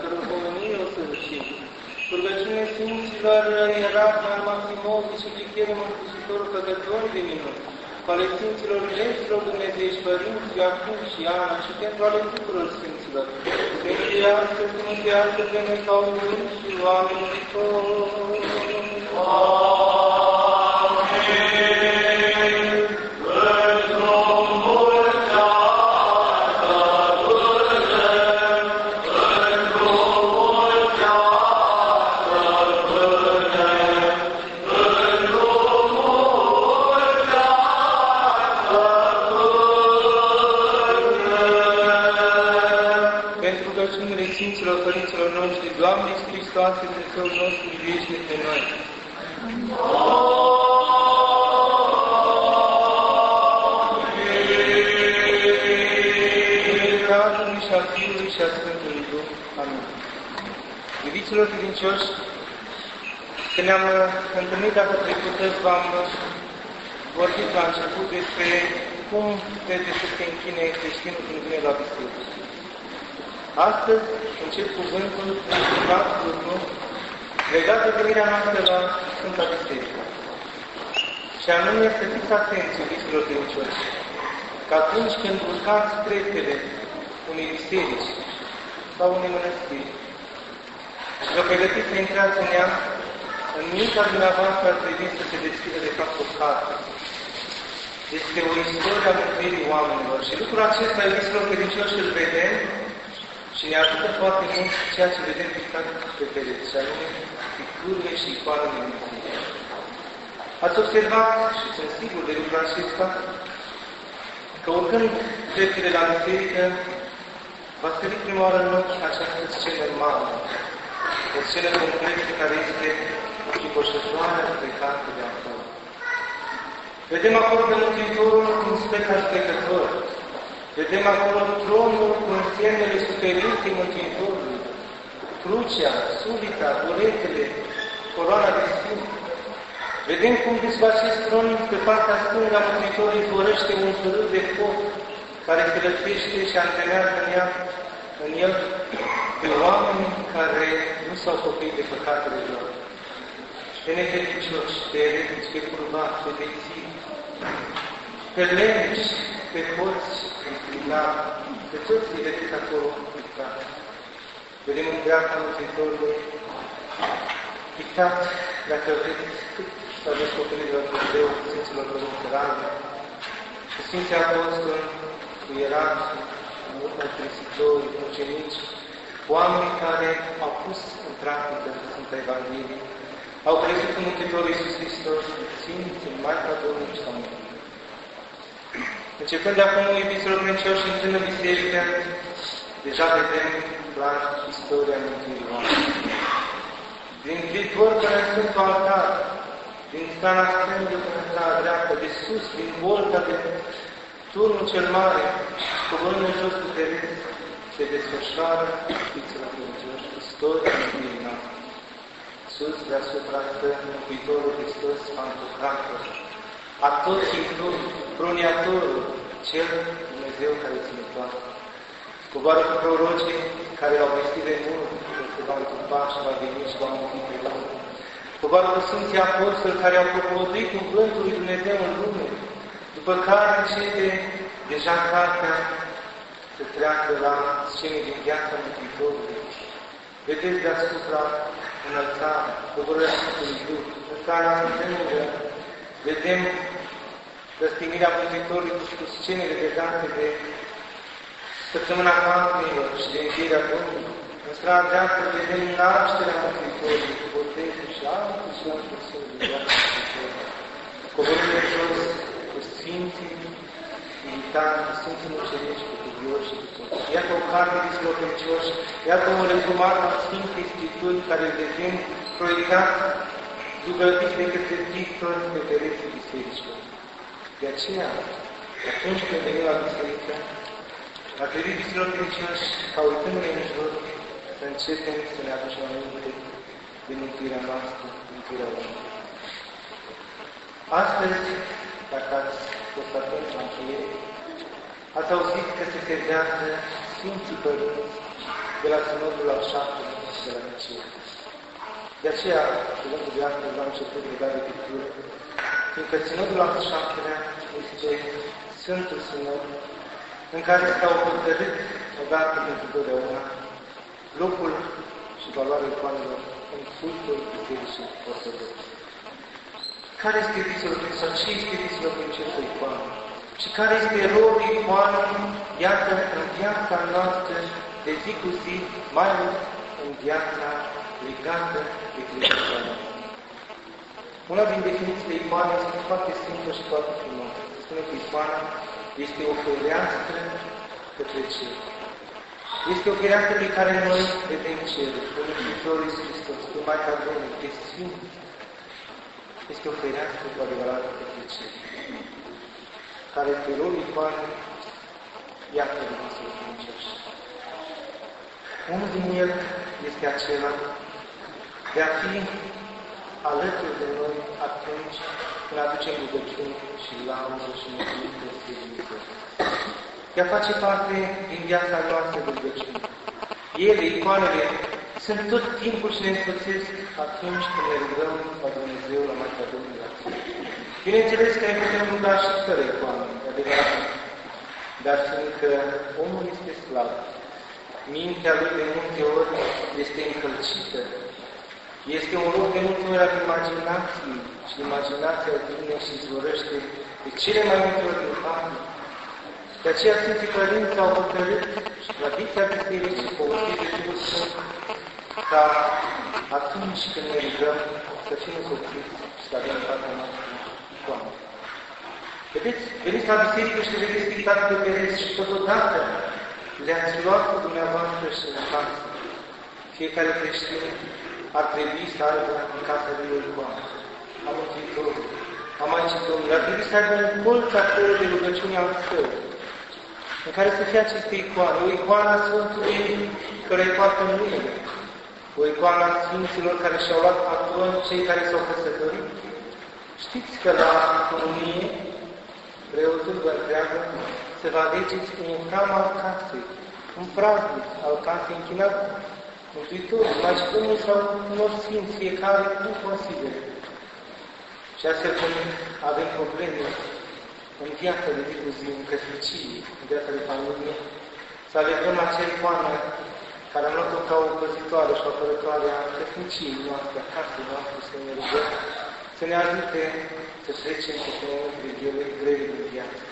Andron, ca căror pomenie o să râșim, cu rugăciunile Sfinților Ierarhia Maximovici și Lichere Mărturisitorul Cădători de minuni, cu ale Sfinților Legilor Dumnezeiești Părinți, Iacub și Ana și pentru ale tuturor Sfinților. Mântuiască, mântuiască pe noi ca unii și oamenii toți. Dumnezeul nostru, iubește pe noi. În Tatălui și a Fiului și a Sfântului Duh. Amin. Iubiților credincioși, când ne-am uh, întâlnit data trecută, v-am uh, vorbit la început despre cum trebuie să se închine creștinul când vine la biserică. Astăzi încep cuvântul privat lucru legat de venirea noastră la Sfânta Biserică. Și anume să fiți atenți, iubiților credincioși, că atunci când urcați treptele unei biserici sau unei mănăstiri și vă pregătiți să intrați în ea, în mintea dumneavoastră ar trebui să se deschidă de fapt o carte. Este o istorie a mântuirii oamenilor și lucrul acesta, iubiților credincioși, îl vedem și ne ajută foarte mult ceea ce vedem pictat pe pereți, și anume picturile și icoanele Mântuirii. Ați observat, și sunt sigur de lucrul acesta, că oricând trecerile la biserică, va sări prima oară în ochi această scenă mare, o scenă complexă care este închipoșătoare spre carte de acolo. Vedem acolo pe Mântuitorul cum stă ca judecător, Vedem acolo tronul cu însemnele superioare Mântuitorului, crucea, sulita, buretele, coroana de sfânt. Vedem cum despre acest tron, pe partea stângă a Mântuitorului, vorăște un fărât de foc care se lățește și antrenează în, ea, în el pe oameni care nu s-au făcut de păcatele lor. Pe nefericioși, pe eretici, pe curvați, pe deții, pe legi, pe hoți, la pe toți îi vedeți acolo pictat. Vedem în dreapta Mântuitorului pictat, dacă vedeți, cât s-a descoperit de la Dumnezeu, Sfinților Părințărani, cu Sfinții Apostoli, cu ierarhi, cu mărturisitori, ucenici, oameni care au pus în practică Sfânta Evanghelie, au crezut în Mântuitorul Iisus Hristos, Sfinți, în Maica Domnului și la Mântuitor. Începând de acum, iubiților credincioși, în tână biserică, deja vedem clar istoria Mântuirii noastre. Din viitor până în Sfântul Altar, din strana stângă până în strana dreaptă, de sus, din bolta de turnul cel mare, cuvântul jos cu pereți, se desfășoară, iubiților credincioși, istoria Mântuirii noastre. Sus deasupra stă Mântuitorul Hristos, Pantocrator, a tot Sfântul, Pruniatorul, Cel Dumnezeu care ține toate. Coboară cu prorocii care au vestit de mult, că se va întâmpla și va veni și va mânti pe lume. Coboară cu Sfinții Apostoli care au propovăduit cuvântul lui Dumnezeu în lume, după care începe deja cartea să treacă la scene din viața Mântuitorului. Vedeți deasupra înălțare, coborârea Sfântului Duh, însă Scana Sfântânilor, vedem răstignirea Mântuitorului cu scenele legate de săptămâna Cantelor și de învierea Domnului. În strada dreaptă vedem nașterea Mântuitorului, cu botezul și alte și alte sfânturi de viață Mântuitorului. Coborând de jos cu Sfinții militari, cu Sfinții Mucenici, cu cuvioși și cu toți. Iată o carte de slopăcioși, iată un rezumat al Sfintei Scripturi care îl vedem proiectat, zugrăvit de către pictori pe pereții bisericilor. De aceea, atunci când venim la biserică, ar trebui bisilor credincioși, ca uitându-ne în jur, să începem să ne aducem aminte de mântuirea noastră, mântuirea omului. Astăzi, dacă ați fost atenți la încheiere, ați auzit că se servează Sfinții Părinți de la Sinodul al șapte și de la Nicea. De aceea, cuvântul de astăzi l-am început legat de Pictură, fiindcă Sinodul al șaptelea este Sfântul Sinod, în care s-au hotărât odată pentru totdeauna locul și valoarea icoanelor în cultul Bisericii Ortodoxe. Care este visul sau ce este visul princesă icoană? Și care este rolul icoanei, iată, în viața noastră de zi cu zi, mai ales în viața legată de Hristos. Una din definițiile icoanei este foarte simplă și foarte frumoasă. Spune că icoana este o fereastră către cer. Este o fereastră pe care noi vedem cerul, pe Mântuitorul Iisus Hristos, pe Maica Domnului, pe Sfânt. Este o fereastră cu adevărat către cer, care pe rolul icoanei iată de noastră credincioși. Unul din el este acela de a fi alături de noi atunci când aducem rugăciuni și laudă și mulțumire de Dumnezeu. Ea face parte din viața noastră de rugăciune. Ele, icoanele, sunt tot timpul și ne însoțesc atunci când ne rugăm la Dumnezeu, la Maica Domnului. Bineînțeles că ne putem ruga și fără icoane, adevărat. Dar fiindcă omul este slab, mintea lui de multe ori este încălcită, este un loc de multe ori al imaginației și imaginația vine și zvorăște de cele mai multe ori din parte. De aceea Sfinții Părinți au hotărât și tradiția bisericii povestită de Duhul Sfânt ca atunci când ne rugăm să fim însoțiți și să avem fața noastră icoană. Vedeți, veniți la biserică și le vedeți pictate pe pereți și totodată le-ați luat cu dumneavoastră și în casă. Fiecare creștin ar trebui să aibă în casa lui o icoană. Am Mântuitorul, a Maicii Domnului, ar trebui să aibă un colț acolo de rugăciune al său, în care să fie aceste icoane, o icoană a Sfântului care îi poartă numele, o icoană a Sfinților care și-au luat patron cei care s-au căsătorit. Știți că la comunie, preotul vă întreabă să vă alegeți un hram al casei, un praznic al casei închinat Mântuitorul, Maicii Domnului sau unor Sfinți, fiecare cum consideră. Și astfel când avem probleme în viața de zi cu zi, în căsnicie, în viața de familie, să alegăm acea icoană care am luat-o ca o păzitoare și o apărătoare a căsniciei noastre, a casei noastre, să ne rugăm, să ne ajute să trecem pe momentele grele, grele de viață.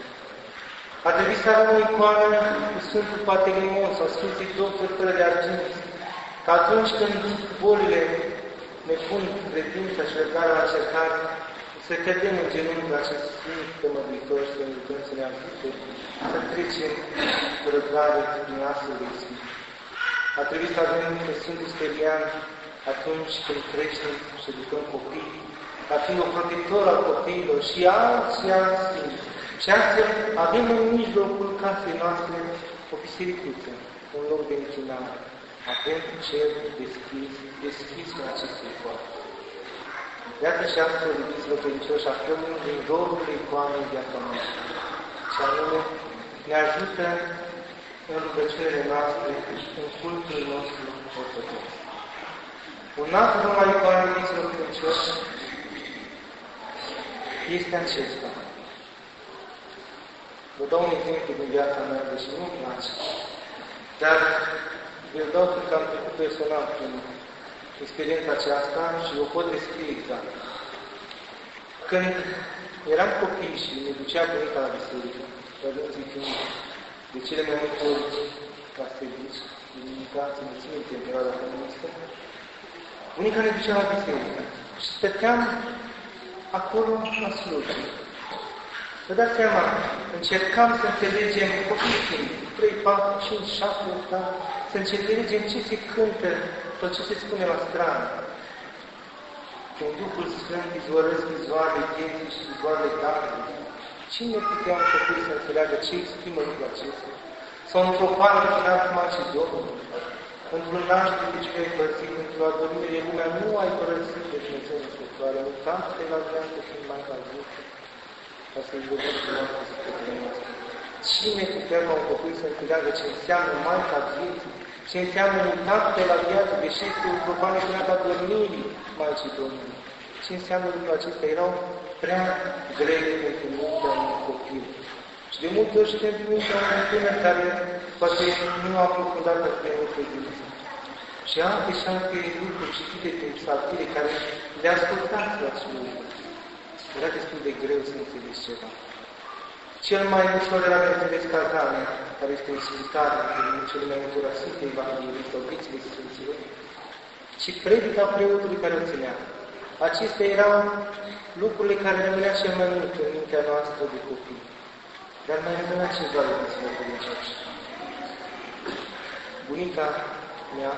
Ar trebui să avem o icoană cu Sfântul Paterimon sau Sfântul Doctor fără de argint, că atunci când bolile ne pun credința și răbdarea la cercare, să cădem în genunchi la acest Sfânt Tămăduitor și să ne rugăm să ne ajute să trecem cu răbdare din astfel de Sfânt. A trebuit să avem pe Sfântul Stelian atunci când creștem și educăm copii, ca fiind un protector al copiilor și alți și alți sfinți. Și astfel avem în mijlocul casei noastre o bisericuță, un loc de închinare. Avem cer deschis, deschis în aceste icoane. Iată și astfel, iubiților credincioși, aflăm din rolul icoanei în viața noastră. Și anume, ne ajută în rugăciunile noastre, în cultul nostru ortodox. Un alt rol al icoanei, iubiților credincioși, este acesta. Vă dau un exemplu din viața mea, deși nu-mi place, dar vi-l dau pentru că am trecut personal prin experiența aceasta și o pot descrie exact. Când eram copii și ne ducea bunica la biserică, părinții fiind de cele mai multe ori la servici, duminica, ține ține în perioada comunistă, bunica ne ducea la biserică și stăteam acolo la slujbă. Vă dați seama, încercam să înțelegem copiii fiind, 3, 4, 5, 7, 8 ani, să înțelegem ce se cântă, tot ce se spune la stradă. Când Duhul Sfânt izvorăsc vizoare vieții și vizoare darului, cine putea un copil să înțeleagă ce exprimă lucrul acesta? Sau într-o pană final cum ce Domnul, într-un naștere de ce ai părțit, într-o adormire, lumea nu ai părăsit de Dumnezeu în Sfântoare, nu tantă te la viață fiind mai ca Duhul, ca să-i iubesc cu noastră sufletele noastre. Cine putea ca un copil să înțeleagă ce înseamnă Maica vieții, ce înseamnă de la viață, deși este un profană ca dormirii Maicii Domnului. Ce înseamnă lucrul acesta? Erau prea grele pentru mintea unui copil. Și de multe ori și pentru mintea unui tânăr care poate nu a aprofundat pe o credință. Și alte și alte lucruri citite prin psaltire care le ascultați la slujbă. Era destul de greu să înțelegi ceva. Cel mai ușor era de înțeles cazarea, care este explicarea din cele mai multe ora Sfinte Evanghelii sau Vițile Sfinților, și predica preotului care o ținea. Acestea erau lucrurile care rămânea cel mai mult în mintea noastră de copii. Dar mai rămânea ceva de credincioși. Bunica mea,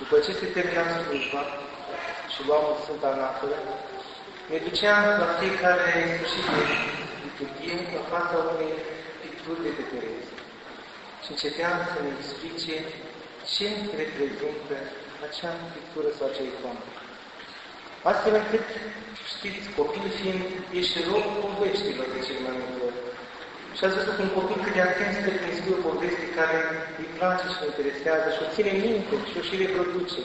după ce se termina slujba și luam o Sfânta Anaforă, ne ducea la fiecare sfârșit de liturghie în fața unei picturi de pe pereți. Și începeam să ne explice ce reprezintă acea pictură sau acea icoană. Astfel încât, știți, copil fiind, ești locul poveștilor de cel mai multe ori. Și ați văzut un copil cât de atent stă când scrie o poveste care îi place și îi interesează și o ține minte și o și reproduce.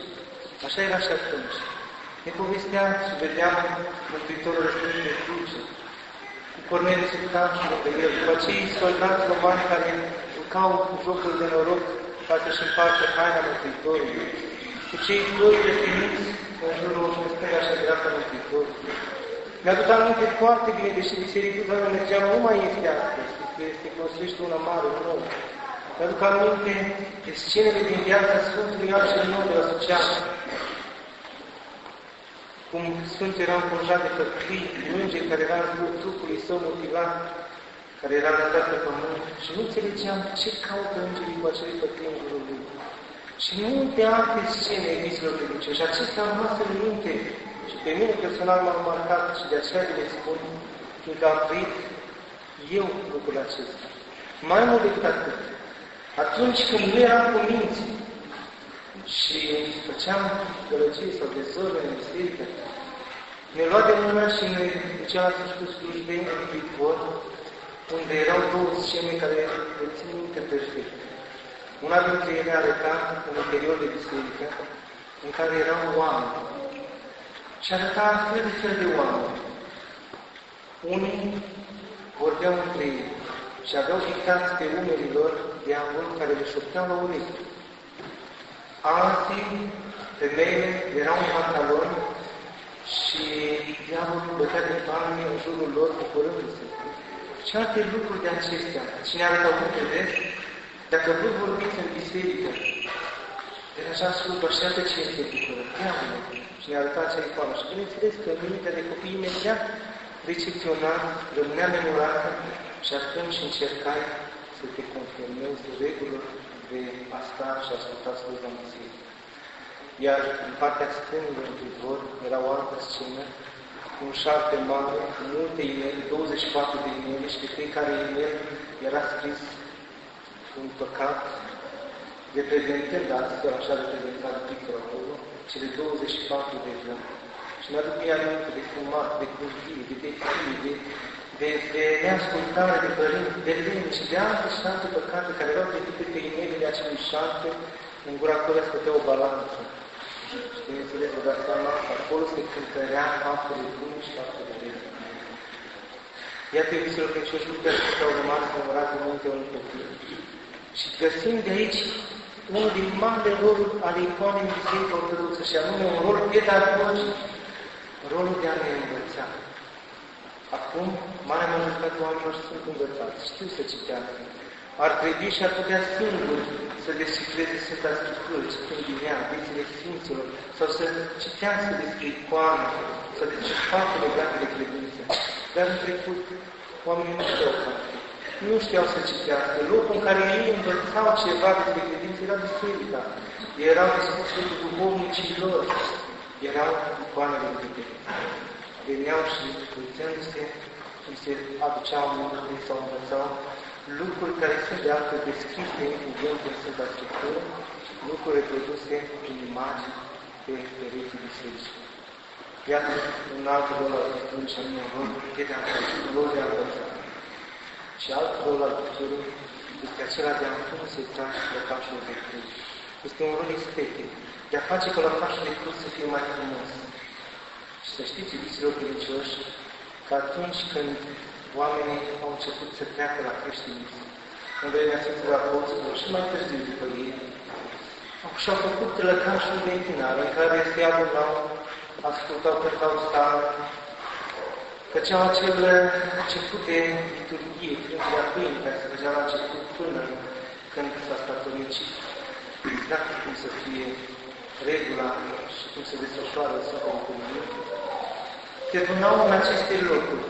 Așa era și atunci. Ne povestea și vedeam Mântuitorul răspuns de cruce, cu Corneliu Sultan și de el, cu acei soldați romani care jucau cu jocul de noroc ca să-și împartă haina Mântuitorului, cu cei doi definiți în jurul stânga și dreapta Mântuitorului. Mi-aduc aminte foarte bine, deși biserica unde mergeam nu mai este astăzi, se construiește una mare, nouă. Mi-aduc aminte de scenele din viața Sfântului Ioan cel Nou de la Suceava, cum Sfântul era înconjat de făclii, îngeri care era în trupului său mutilat, care era lăsat pe pământ și nu înțelegeam ce caută îngerii cu acele făclii în jurul lui. Și multe alte scene viselor Și Acestea au rămas în minte și pe mine personal m-am marcat și de aceea le spun, fiindcă am trăit eu lucrul acesta. Mai mult decât atât, atunci când nu eram cu minții, și făceam gălăgie sau dezoră în biserică, ne lua de mână și ne ducea la sfârșitul slujbei în viitor, unde erau două scene care le țin minte perfect. Una dintre ele arăta un interior de biserică, în care erau oameni. Și arăta fel de fel de oameni. Unii vorbeau între ei și aveau dictați pe umerii lor diavol care le șopteau la urechi alții, femeile, erau în pantalon și diavolul bătea de palme în jurul lor, bucurându-se. Și alte lucruri de acestea. Cine are făcut vedeți? Dacă voi vorbiți în biserică, de așa slujbă și atât ce este bucură, diavolul. Și ne arăta acea icoană. Și bineînțeles că în mintea de copii imediat recepționa, rămânea memorată și atunci încercai să te conformezi regulilor de a sta și a asculta slujba Mesiei. Iar în partea stângă, în vizor, era o altă scenă, cu un șarpe mare, cu multe ineli, 24 de ineli și pe fiecare inel era scris un păcat, reprezentând astfel, așa reprezentat pictul acolo, cele 24 de zile. Și mi-aduc mie aminte de fumat, de curvii, de defii, de de, de neascultare de părinți, de lene și de alte și alte păcate care erau trecute pe inelele acelui șarte, în gura căruia stătea o balanță. Și bineînțeles, vă dați seama, acolo se cântărea faptele bune și faptele rele. Iată, iubiților credincioși, lucrurile acestea au rămas memorate în minte unui copil. Și găsim de aici unul din marile roluri ale icoanei Biserică Ortodoxă, și anume un rol pedagogic, rolul de a ne învăța Acum, mai majoritatea oamenilor sunt învățați, știu să citească. Ar trebui și ar putea singur să descifreze Sfânta Scriptură, citind din ea, viețile Sfinților, sau să citească despre icoane, sau despre fapte legate de credință. Dar în trecut, oamenii nu știau fapte. Nu știau să citească. Locul în care ei învățau ceva despre credință era biserica. Ei erau discuții cu duhovnicii lor. Erau icoanele de credință. Veneau și uitându-se, și se aduceau lucruri sau învățau lucruri care sunt de altfel descrise în cuvântul în Sfânta Scriptură, lucruri reproduse prin imagini pe pereții bisericii. Iată un alt rol al Scripturii și anume rol de a rol de a învăța. Și alt rol al Scripturii este acela de a înfrumuseța lăcașul de cruz. Este un rol estetic, de a face ca lăcașul de cruz să fie mai frumos. Și să știți, iubiților credincioși, că atunci când oamenii au început să treacă la creștinism, în vremea Sfinților Apostolilor și mai târziu după ei, și-au făcut lăcașul de închinare în care se adunau, ascultau, cântau star, făceau acel început de liturghie, frângerea pâinii, care se făcea la început până când s-a statornicit. Exact cum să fie regula și cum se desfășoară Sfântul Comunie. Se adunau în aceste locuri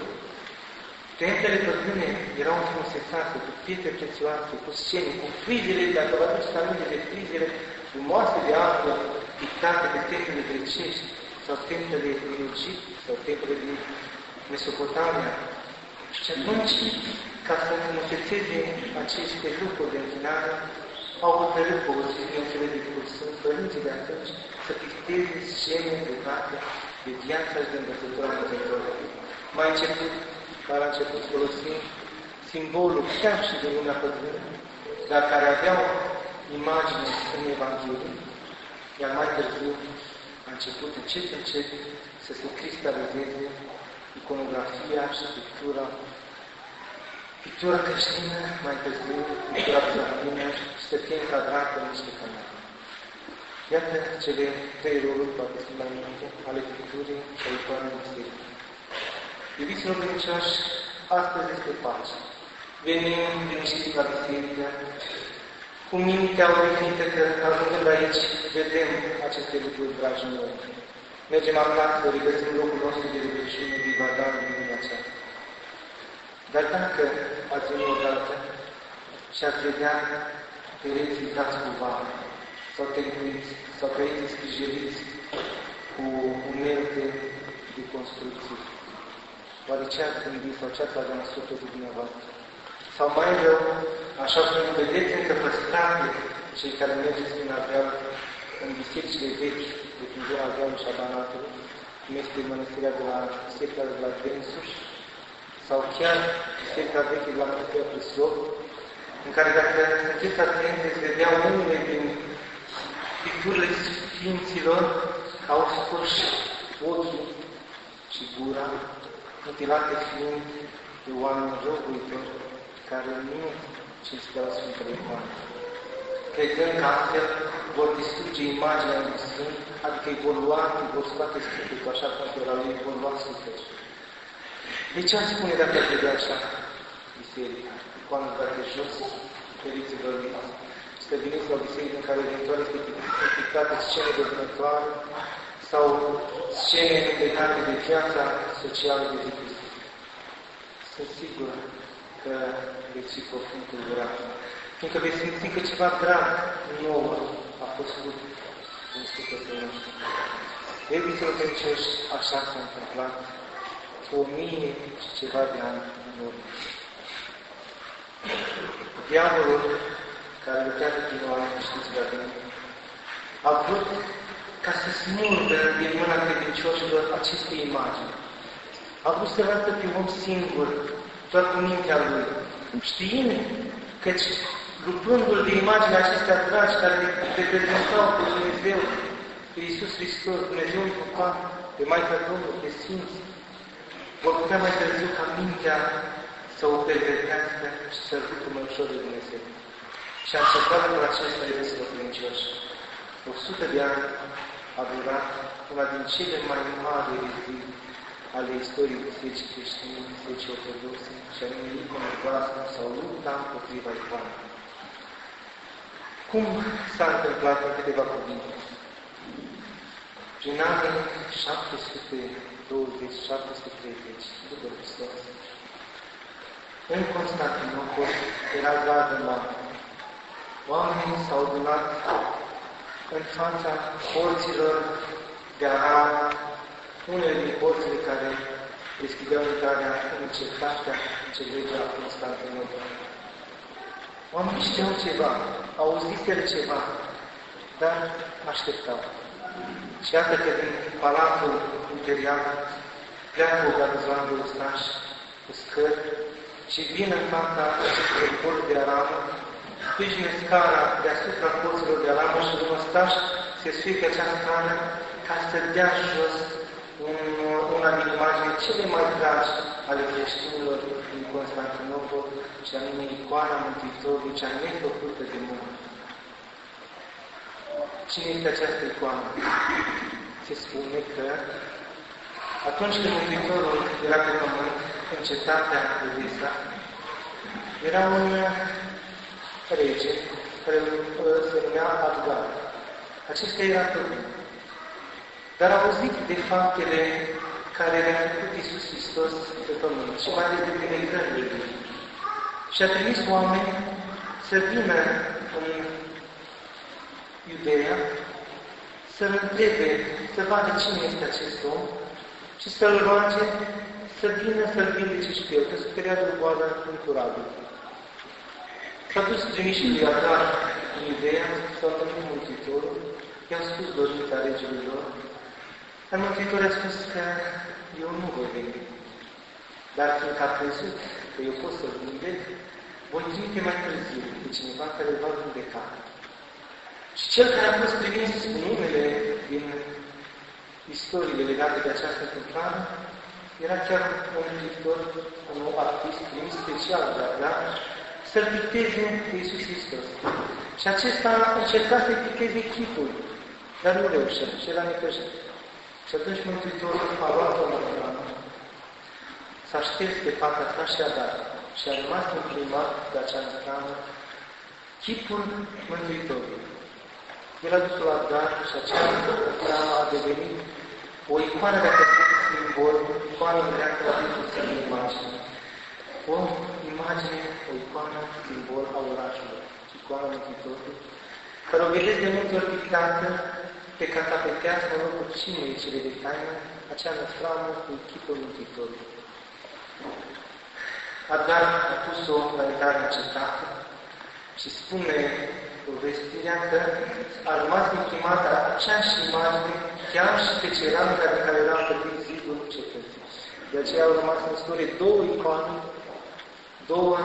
Tentele pătrâne erau înfrumusețate cu pietre prețioase, cu scene, cu frizele, dacă vă aduceți aminte de frizele frumoase de apă pictate pe templele grecești sau templele din Egipt sau templele din Mesopotamia. Și atunci, ca să înfrumusețeze aceste lucruri de închinare, au hotărât pe o Sfințele de Sunt părinții de atunci să picteze scene legate de viața și de învățătura Mântuitorului. Mai început care a început folosind simbolul chiar și din lumea pătrână, dar care aveau imagine în Evanghelie, iar mai târziu a început încet, încet să se cristalizeze iconografia și pictura, pictura creștină, mai târziu pictura bizantină și să fie încadrată în niște canale. Iată cele trei roluri, poate sunt mai multe, ale picturii și ale icoanei bisericii. Iubiților credincioși, astăzi este pace. Venim liniștiți la biserică, cu mintea odihnită că ajungând aici vedem aceste lucruri, dragii noi. Mergem acasă, regăsim locul nostru de rugăciune, vivadan în lumea aceasta. Dar dacă ați venit odată și ați vedea pereții dați cu vară, sau tencuiți, sau pereții scrijeliți cu unelte de construcții, Oare ce ați gândit sau ce ați avea în sufletul dumneavoastră? Sau mai rău, așa cum vedeți încă păstrate cei care mergeți prin Ardeal în bisericile vechi de prin zona Ardealului și a Banatului, cum este mănăstirea de la biserica de la Vensuș, sau chiar biserica veche de la Mănăstirea Prislov, în care dacă sunteți atenți, veți vedea unele din picturile Sfinților au scos ochii și gura mutilate fiind de oameni răuitori care nu cinsteau Sfântele Ioan. Credând că astfel vor distruge imaginea lui Sfânt, adică îi vor lua, îi vor scoate Sfântul, așa cum era lui, îi vor lua Sfântul. De ce am spune dacă ar vedea așa biserica? Icoana dată jos, feriților să veniți la biserică în care eventual este pictată scene de vânătoare, sau scene legate de viața socială de zi cu zi. Sunt sigur că veți fi profund tulburat, fiindcă veți simți că ceva drag nou a fost făcut în sufletul nostru. Iubiților credincioși, așa s-a întâmplat cu o mie și ceva de ani în urmă. Diavolul care lucrează prin oameni, știți prea bine, a vrut ca să smulgă din mâna credincioșilor aceste imagini. A vrut să lăsă pe om singur toată mintea lui, știind că lucrându-l de imagine acestea dragi care reprezentau pe Dumnezeu, pe Iisus Hristos, Dumnezeu Papa, pe Maica Domnului, pe Sfinți, vor putea mai târziu ca mintea să o pervertească și să-L mai ușor de Dumnezeu. Și a încercat lucrul acesta, iubiților credincioși. O sută de ani a durat una din cele mai mari erezii ale istoriei bisericii creștine, bisericii ortodoxe, și anume iconoclasm sau lupta împotriva icoanei. Cum s-a întâmplat în câteva cuvinte? Prin anii 720-730 după Hristos, în Constantinopol era gardă mare. Oamenii s-au adunat în fața porților de aram, unele din porțile care deschideau intrarea în cetatea celebra a Constantinopol. Oamenii știau ceva, auziseră ceva, dar așteptau. Și iată că din palatul imperial pleacă o garnizoană de ustași cu scări și vin în fața acestui porți de aramă, sprijină scara deasupra porților de aramă și un ustaș se suică acea scară ca să dea jos un, una din imagini cele mai dragi ale creștinilor din Constantinopol, și anume icoana Mântuitorului, cea nefăcută de mână. Cine este această icoană? Se spune că atunci când Mântuitorul era pe pământ, în cetatea Edesa, era un rege care se numea Adgar. Acesta era pământ. Dar a auzit de faptele care le-a făcut Iisus Hristos pe pământ și mai ales de binecările Lui. Și a trimis oameni să vină în Iudeea, să-L întrebe, să vadă cine este acest om și să-L roage să vină să-L vindece și pe el, că suferea de o boală incurabilă. S-a dus trimișii lui Agar în Iudeea, s-a întâlnit Mântuitorul, i-au spus dorința regelui lor, dar Mântuitorul a spus că eu nu voi veni. Dar fiindcă a crezut că eu pot să-l vindec, voi trimite mai târziu pe cineva care îl va vindeca. Și cel care a fost trimis cu numele din istoriile legate de această întâmplare, era chiar un viitor, un artist trimis special de da? Să-l picteze pe Iisus Hristos. Și acesta a încercat să-i picteze chipul, dar nu reușea și era necăjit. Și atunci Mântuitorul a luat-o la s-a șters pe partea ta și a dat și a rămas imprimat de acea năstrană chipul Mântuitorului. El a dus la dar și acea năstrană a devenit o icoană de acest simbol, icoană dreaptă a în imagine. O imagine, o icoană, simbol a orașului, icoana Mântuitorului, care o vedeți de multe ori pictată pe catapetească în locul cinei cele de taină, acea năstrană cu chipul Mântuitorului. Adar a pus-o la intrare în cetate și spune povestirea că a rămas imprimată aceeași imagine chiar și pe ceramica de care era întâlnit zidul cetății. De aceea au rămas în istorie două icoane, două,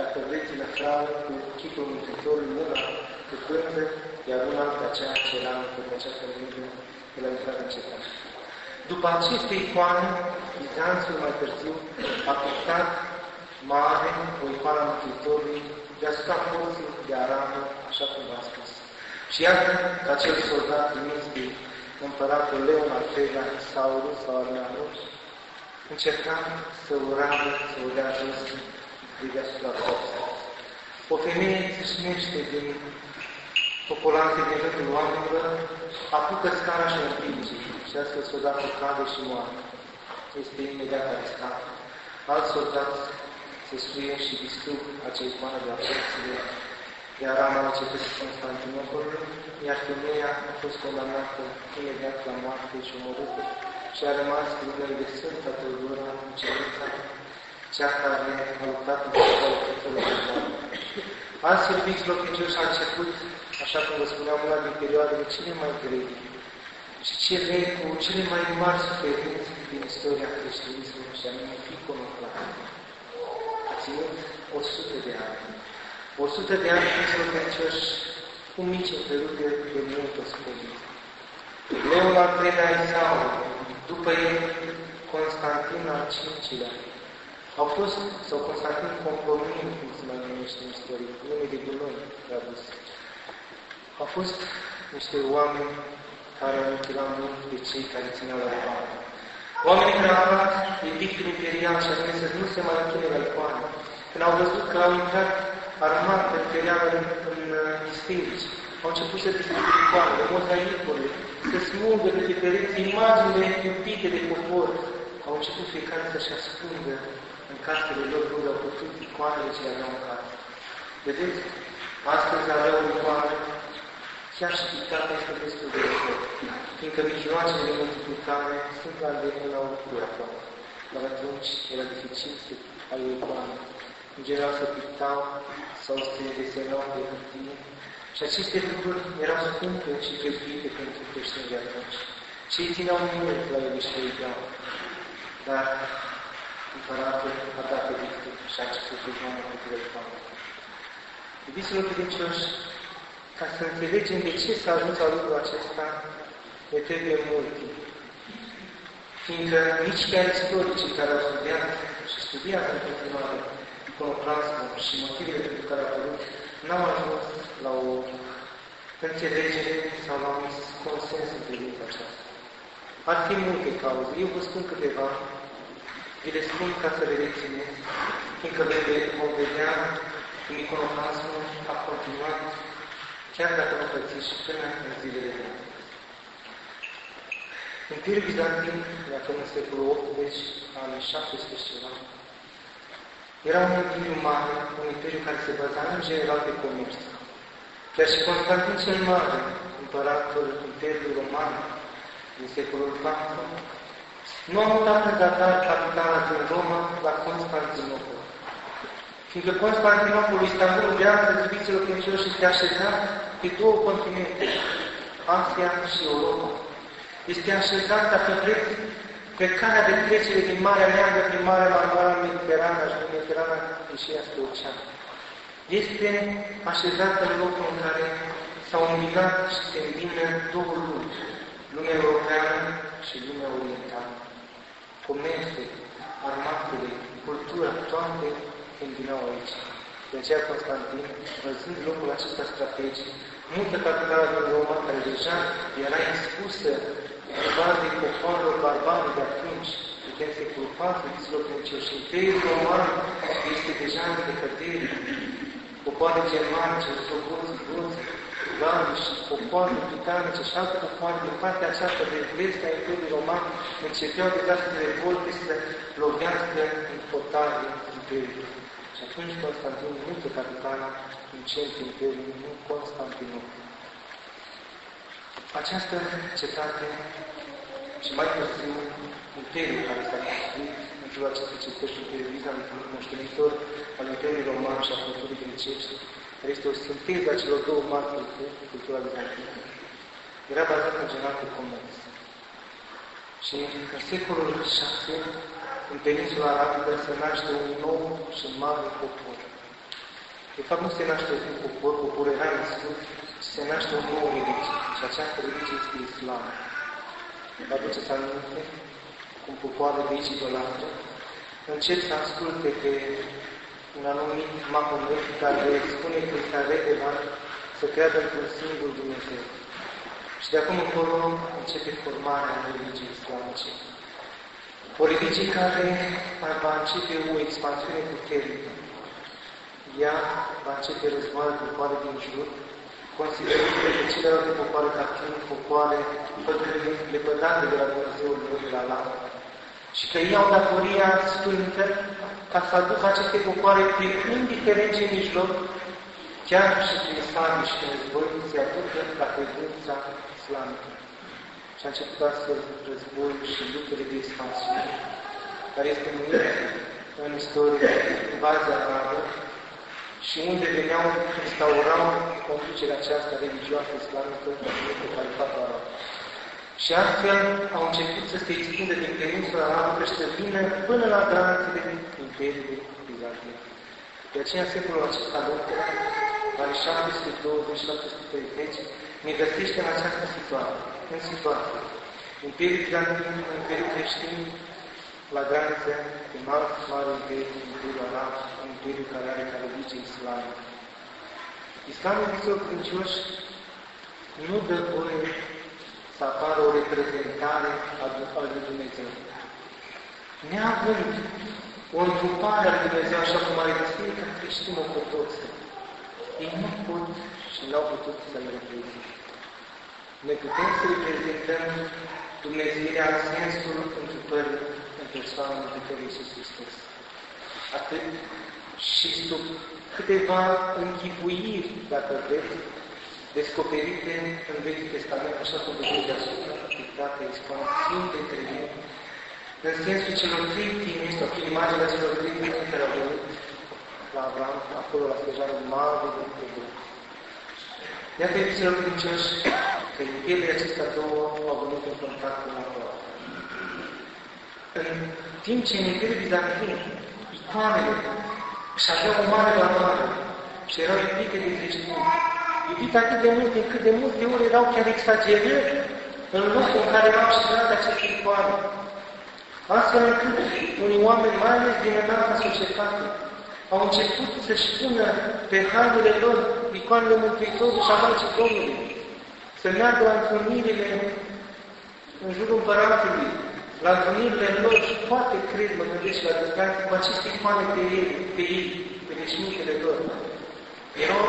dacă vreți, în afară, cu chipul Mântuitorului, una cu pânză, iar una pe acea ceramică, pe acea cărnidă, de la intrare în cetate. După aceste icoane, Bizanțul mai târziu a pictat mare o icoană Mântuitorului deasupra porții de aramă, așa cum v-am spus. Și iată că acel soldat trimis de împăratul Leon al III-lea, Saurus sau Armeanus, încerca să o ramă, să o dea jos de deasupra porții. O femeie țâșnește din populație din rândul oamenilor, apucă scara și o împinge și astfel soldatul cade și moare. Este imediat arestat. Alți soldați se suie și distrug acea icoană de absorție de arama la cetății Constantinopolului, iar femeia a fost condamnată imediat la moarte și omorâtă și a rămas cu numele de Sfânta Teodora în cerința, cea care a luptat în de Alți serviți locnicioși a început, așa cum vă spuneam, una din perioadele cele mai grele și cele cu cele mai mari suferințe din istoria creștinismului, și anume iconoclasm. A ținut 100 de ani. 100 de ani fiți locnicioși cu mici întrerupe de multă spolită. Leul al treilea Isau, după el Constantin al cincilea, au fost, sau Constantin Compromin, cum se mai numește în istorie, nume de gunoi tradus. Au fost niște oameni care au mutilat mult pe cei care țineau la bani. Oamenii care au aflat edictul imperial și anume să nu se mai închine la icoane, când au văzut că au intrat armate imperiale în, în uh, biserici, au început să distrugă icoanele, mozaicurile, să smulgă de pe pereți imaginile iubite de popor, au început fiecare să-și ascundă în casele lor unde au putut icoanele ce aveau în casă. Vedeți? Astăzi aveau icoane, chiar și pictarea este destul de ușor, fiindcă mijloacele de multiplicare sunt la îndemână autorului acolo. Dar atunci era dificil să ai o icoană. În general se pictau sau se desenau pe hârtie și aceste lucruri erau scumpe și prețuite pentru creștinii de atunci. Cei țineau mult la ele și le Dar împăratul a dat edictul și a început să icoană cu telefonul. Iubiților credincioși, ca să înțelegem de ce s-a ajuns la lucrul acesta, ne trebuie mult timp. Fiindcă nici chiar istoricii care au studiat și studiat în continuare iconoclasmul și motivele pentru care a apărut, n-au ajuns la o înțelegere sau la un consens în privința aceasta. Ar fi multe cauze. Eu vă spun câteva, vi le spun ca să le rețineți, fiindcă vom vedea cum iconoclasmul a continuat, chiar dacă nu pățiți și până în zilele de Imperiul Bizantin, dacă în secolul 8, deci anii 700 ceva, era un imperiu mare, un imperiu care se baza în general pe comerț. Chiar și Constantin cel Mare, împăratul Imperiului Roman din secolul IV, nu a mutat în Zatar capitala din Roma la Constantinopol. Fiindcă Constantinopol, Istanbul de astăzi, iubiților credincioși, este așezat pe două continente, Asia și Europa. Este așezat, dacă vreți, pe calea de trecere din Marea Neagră, prin Marea Marmara Mediterană și din Mediterana ieșirea spre ocean. Este așezat în locul în care s-au îmbinat și se îmbină două lumi, lumea europeană și lumea orientală. Comerțul, armatele, cultura, toate îmbinau aici. De aceea Constantin, văzând locul acesta strategic, multă capitală din Roma, care deja era expusă în baze popoarelor barbare de atunci, putem să culpați dislocuție și Imperiul Roman este deja în decădere. Popoare germanice, socoți, goți, gani și popoare britanice și alte popoare din partea aceasta de vest a Imperiului Roman începeau deja să revolte să lovească în portarele Imperiului. Și atunci Constantin mută capitala în centrul Imperiului, nu Constantinopol. Această cetate și mai târziu Imperiul care s-a construit în jurul acestei cetăți Imperiul Bizantin, moștenitor al Imperiului Roman și a culturii grecești, care este o sinteză a celor două mari culturi, cultura bizantină, era bazat în general pe comerț. Și în secolul VI, în peninsula arabică, se naște un nou și mare popor. De fapt, nu se naște un popor, poporul era în sfânt, se naște o nouă religie. Și această religie este Islam. Vă aduceți aminte cum popoare de aici idolatre încep să asculte pe un anumit Mahomet care spune că este relevant să creadă într-un singur Dumnezeu. Și de acum încolo începe formarea religiei islamice. O religie care va începe o expansiune puternică. Ea va începe războaie cu popoare din jur, considerându-le pe celelalte popoare ca fiind popoare lepădate de la Dumnezeul lor de la lamă. Și că ei au datoria sfântă ca să aducă aceste popoare prin indiferent ce mijloc, chiar și prin sami și prin război, se aducă la credința islamică. Și a început astfel război și luptele de expansiune, care este numit în istorie baza arabă, și unde veneau, instaurau conducerea aceasta religioasă islamică numită Califatul Arab. Și astfel au început să se extindă din peninsula arabă și să vină până la granițele Imperiului Bizantin. De aceea, secolul acesta luptă, anii 720-730, ne găsește în această situație. În situație. Imperiul Bizantin, Imperiul Creștin, la graniță cu un alt mare imperiu, Imperiul Arab, un imperiu care are ca religie islamică. Islamul, viților credincioși, nu dă voie să apară o reprezentare a lui Dumnezeu. neavând o întrupare a Lui Dumnezeu așa cum are Biserica creștină ortodoxă, ei nu pot și n-au putut să-L reprezinte. Noi putem să reprezentăm Dumnezeirea în sensul întrupării în persoana Mântuitorului Iisus Hristos. Atât și sub câteva închipuiri, dacă vreți, descoperite în Vechiul Testament, așa cum vedeți deasupra, dictate, expune Sfinte Trăini, în sensul celor trei tine, sau prin imaginea celor trei tine care au venit la Avram, acolo la stejarul mare de Hebron. Iată, iubiților credincioși, că imperiile acestea două au venit în contact cu Noua. În timp ce în Imperiul Bizantin, icoanele și aveau o mare valoare și erau iubite de creștini, iubite atât de mult încât de multe ori erau chiar exagerări în locul în care erau așezate aceste icoane. Astfel încât unii oameni, mai ales din înalta societate, au început să-și pună pe hainele lor icoanele Mântuitorului și a Maicii Domnului, să meargă la întâlnirile în jurul împăratului, la întâlnirile lor și poate cred, mă gândesc la discuții, cu aceste icoane pe ei, pe ei, pe veșnicele lor. Erau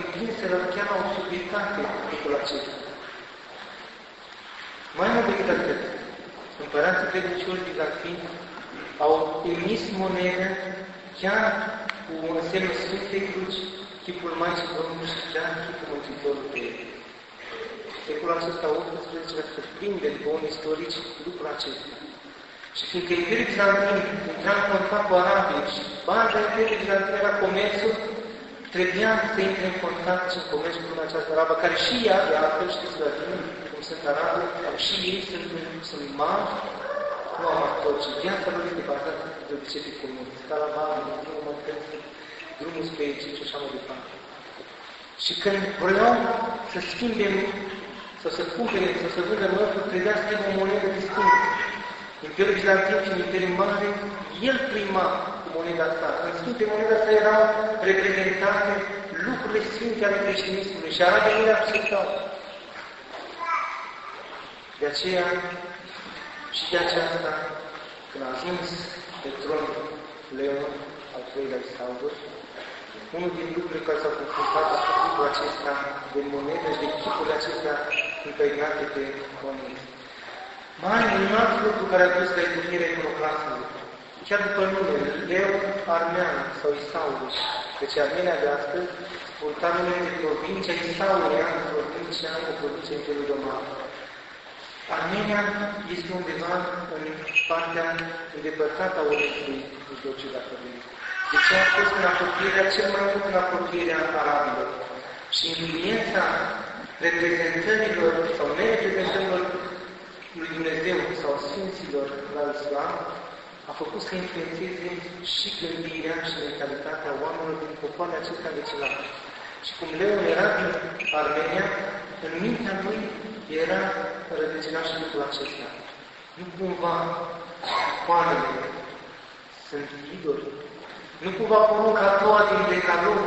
împinse la chiar la o subiectate lucrul acesta. Mai mult decât atât, împărații credincioși bizantini au emis monede chiar cu un semn Sfintei Cruci, chipul Maicii Domnului și chiar chipul Mântuitorului pe ei. Secolul acesta 18 se prinde de buni istorici lucrul acesta. Și fiindcă Imperiul Bizantin intra în contact cu arabii și baza Imperiului Bizantin era comerțul, trebuia să intre în contact și în comerț cu această arabă, care și ea, de altfel, știți la tine, cum sunt arabe, și ei sunt, sunt mari, nu amatori, ci viața lor este bazată de obicei pe comun. Ca la bani, drumul mătății, drumul spre Egipt și așa mai departe. Și când vreau să schimbe sau să cumpere, sau să vândă mărfuri, trebuia să aibă o monedă distinctă. Imperiul Bizantin și Imperiul Mare, el prima cu moneda sa. În schimb, pe moneda sa erau reprezentate lucrurile sfinte ale creștinismului și arabii nu le acceptau. De aceea, și de aceasta, când a ajuns pe tron Leon al treilea Alexandru, unul din lucrurile care s-au confruntat a fost lucrul acesta de monede și de chipurile acestea impregnate pe monede. Mai un alt lucru care a dus la izbunire iconoclastului. Chiar după numele, Leu Armean sau Isaurus, deci Armenia de astăzi, purta numele de provincia Isauria, provincia, o provincie Imperiului Roman. Armenia este undeva în partea îndepărtată a Orientului Mijlociu, dacă vreți. Deci a fost în apropierea, cel mai mult în apropierea arabilor. Și influența reprezentărilor sau nereprezentărilor lui Dumnezeu sau Sfinților la Islam a făcut să influențeze și gândirea și mentalitatea oamenilor din popoarele acestea vecinate. Și cum Leon era din Armenia, în mintea lui era rădăcinat și lucrul acesta. Nu cumva coanele sunt idoli. Nu cumva porunca a doua din decalog,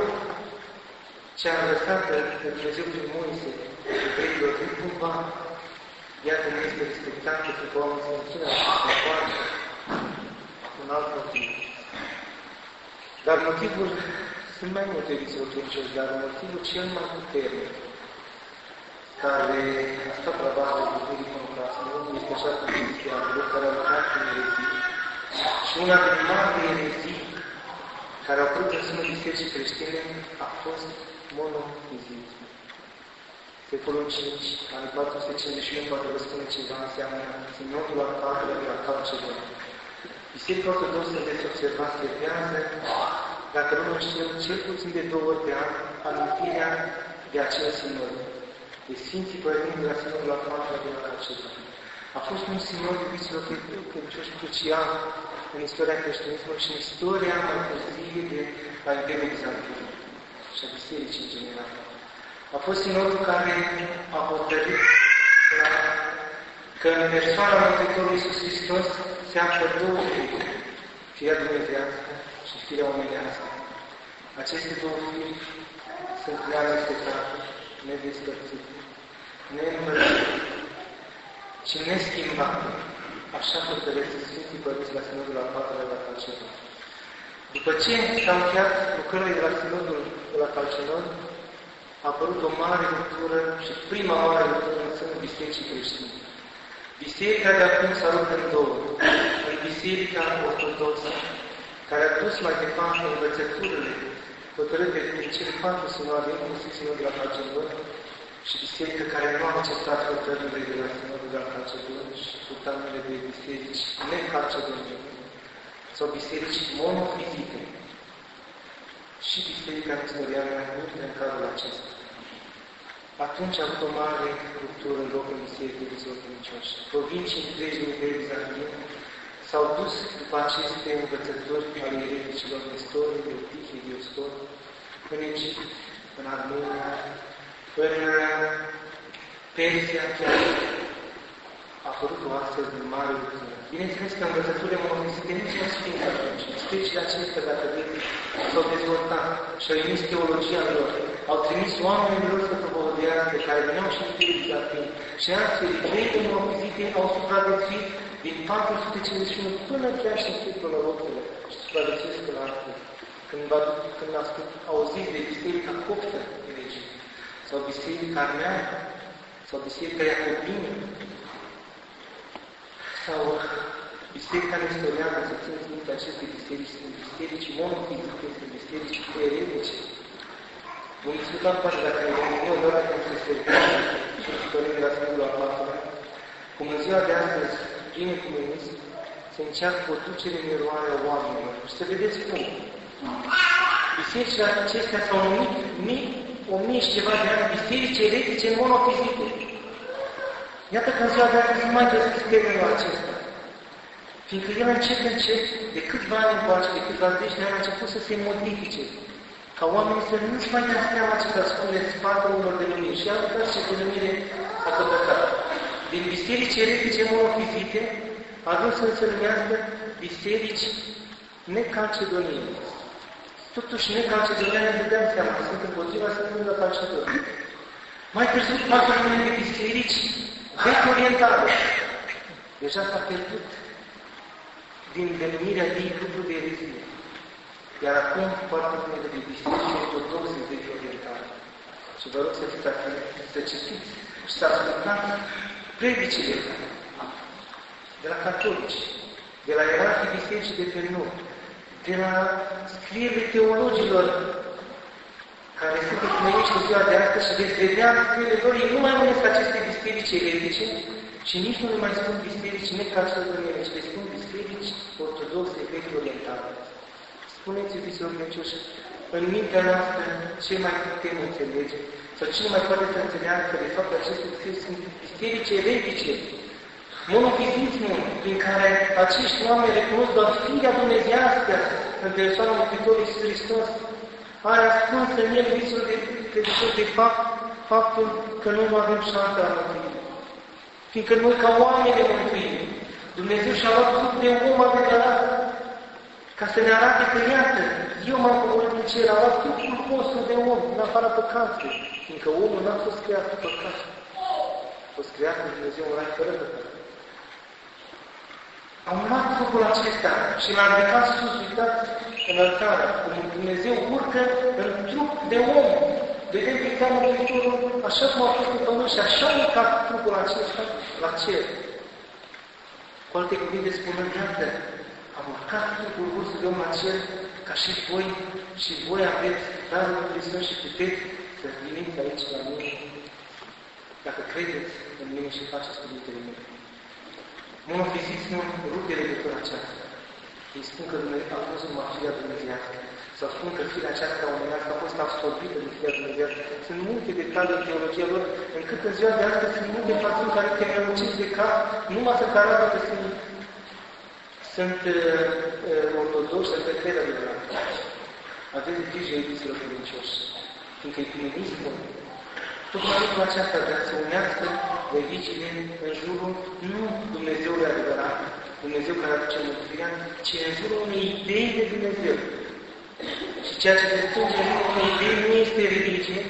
ce a lăsat de Dumnezeu prin Moise, evreilor, nu cumva, iată, nu este respectat că după oameni să închină aceste coane, un alt motiv. Dar motivul, sunt mai multe vițuri credincioși, dar motivul cel mai puternic care a stat la bază Bibliei Iconoclasmului, este așa cum este Adolf, care a lucrat în erezii. Și una din marile erezii care au apărut în Sfântul Bisericii creștine a fost monofizismul. Secolul 5, anii 451, poate vă spune ceva, înseamnă Sinotul al Patrului de la Calcedon. Biserica Ortodoxă veți observa servează, dacă nu mă știu, cel puțin de două ori pe an, amintirea de acel sinod de Sfinții Părinți de la Sinodul la Patrulea de la Calcedon. A fost un sinod, iubiților credincioși, crucial în istoria creștinismului și în istoria mai târzie de la Imperiul Bizantin și a Bisericii în general. A fost sinodul care a hotărât că în persoana Mântuitorului Iisus Hristos se află două firi, firea dumnezească și firea omenească. Aceste două firi sunt neamestecate, nedespărțite, neîmpărțite și neschimbate. așa hotărăsc Sfinții Părinți la Sinodul la patrulea la Calcenon. După ce s-au încheiat lucrările de la Sinodul de la Calcenon, a apărut o mare ruptură și prima mare ruptură în sânul Bisericii creștine. Biserica de acum s-a rupt în două. În Biserica Ortodoxă, care a dus mai departe învățăturile hotărâte din cele patru sinoade, inclusiv Sinodul la Calcenon, și biserică care nu a acceptat hotărârile de la Sinodul de la Calcedon și purtamele de biserici necalcedoniene sau biserici monofizite. Și biserica nestoriană intră în cadrul acesta. Atunci a avut o mare ruptură în locul bisericii de Zoltănicioși. Provincii întregi din Imperiul Bizantin s-au dus după aceste învățători ale ereticilor Nestorii, Eutihie, Diostor, în Egipt, în Armenia, în Persia chiar a apărut o astfel de mare lucrare. Bineînțeles că învățăturile monofizite nu sunt sfinte atunci. Speciile acestea, dacă vedeți, s-au dezvoltat și au emis teologia lor. Au trimis oamenii lor să propovădească, care veneau și din Bizantin. Și astfel, ideile monofizite au supraviețuit din 451 până chiar și în secolul al VIII-lea și supraviețuiesc la astăzi. Când, când a auzit de biserica coptă din Egipt, sau biserica armeană, sau biserica iacobină, sau biserica nestoriană, să țineți minte aceste biserici, sunt biserici monofizite, sunt biserici eretice. Vom discuta poate dacă e o oră când se servește și părere de la Sfântul al patrulea, cum în ziua de astăzi, prin ecumenism, se încearcă o ducere în eroare a oamenilor. Și să vedeți cum. Bisericile acestea s-au numit mii, o mie și ceva de ani biserici eretice monofizite. Iată că în ziua de astăzi nu mai găsesc termenul acesta. Fiindcă el încet, încet, de câțiva ani încoace, de câțiva zeci de ani, a început să se modifice. Ca oamenii să nu-și mai dea seama ce se ascunde în spatele unor denumiri. Și altă și denumire a păcătat. Din biserici eretice monofizite, a ajuns să se numească biserici necalcedoniene. Totuși, necalcedoniene ne dăm seama că sunt împotriva Sfântului la Calcedon. Mai târziu, patru nume de biserici vechi orientale. Deja s-a pierdut din denumirea de grupul de erezie. Iar acum foarte numele de biserici ortodoxe vechi orientale. Și vă rog să fiți atenți, să citiți și să ascultați predicile de la catolici, de la ierarhii bisericii de Perinur, de la scrierile teologilor care sunt ecumenești în ziua de astăzi și veți vedea scrierile lor, ei nu mai numesc aceste biserici eretice și nici nu le mai spun biserici necalcedoniene, ci le spun biserici ortodoxe vechi orientale. Spuneți, iubiților necioși, în mintea noastră ce mai putem înțelege? Sau cine mai poate să înțeleagă că de fapt aceste biserici sunt biserici eretice, monofizismul prin care acești oameni recunosc doar firea dumnezească în persoana Mântuitorului Iisus Hristos, are ascuns în el visul de creditor de fapt, faptul că noi nu avem șansa la mântuire. Fiindcă noi ca oameni de mântuire, Dumnezeu și-a luat trup de om adevărat, ca să ne arate că, iată, eu m-am coborât din cer, am luat trupul vostru de om, în afara păcatului, fiindcă omul n-a fost creat cu păcat. A fost creat cu Dumnezeu în rai fără păcat. Am luat trupul acesta și l-am ridicat sus, uitați, înălțarea, cum Dumnezeu urcă în trup de om. Vedem că ca Mântuitorul, așa cum a fost pe pământ și așa a urcat trupul acesta la cer. Cu alte cuvinte spunând, iată, am urcat trupul vostru de om la cer, ca și voi, și voi aveți darul lui Hristos și puteți să veniți aici la mine, dacă credeți în mine și faceți cuvintele mele. Monofizismul rupe legătura aceasta. Îi spun că Dumnezeu a fost numai firea dumnezeiască. Sau spun că firea aceasta omenească a fost absorbită de firea dumnezeiască. Sunt multe detalii în teologia lor, încât în ziua de astăzi sunt multe facțiuni care te răucesc de cap, numai să te arată că sunt, sunt uh, uh, ortodoxi, sunt credere adevărată. Aveți grijă, iubiților credincioși, fiindcă ecumenismul Tocmai lucrul aceasta de a se unească religile în jurul nu Dumnezeului adevărat, Dumnezeu care aduce mântuirea, ci în jurul unei idei de Dumnezeu. Și ceea ce se spune în jurul unei idei nu este religie,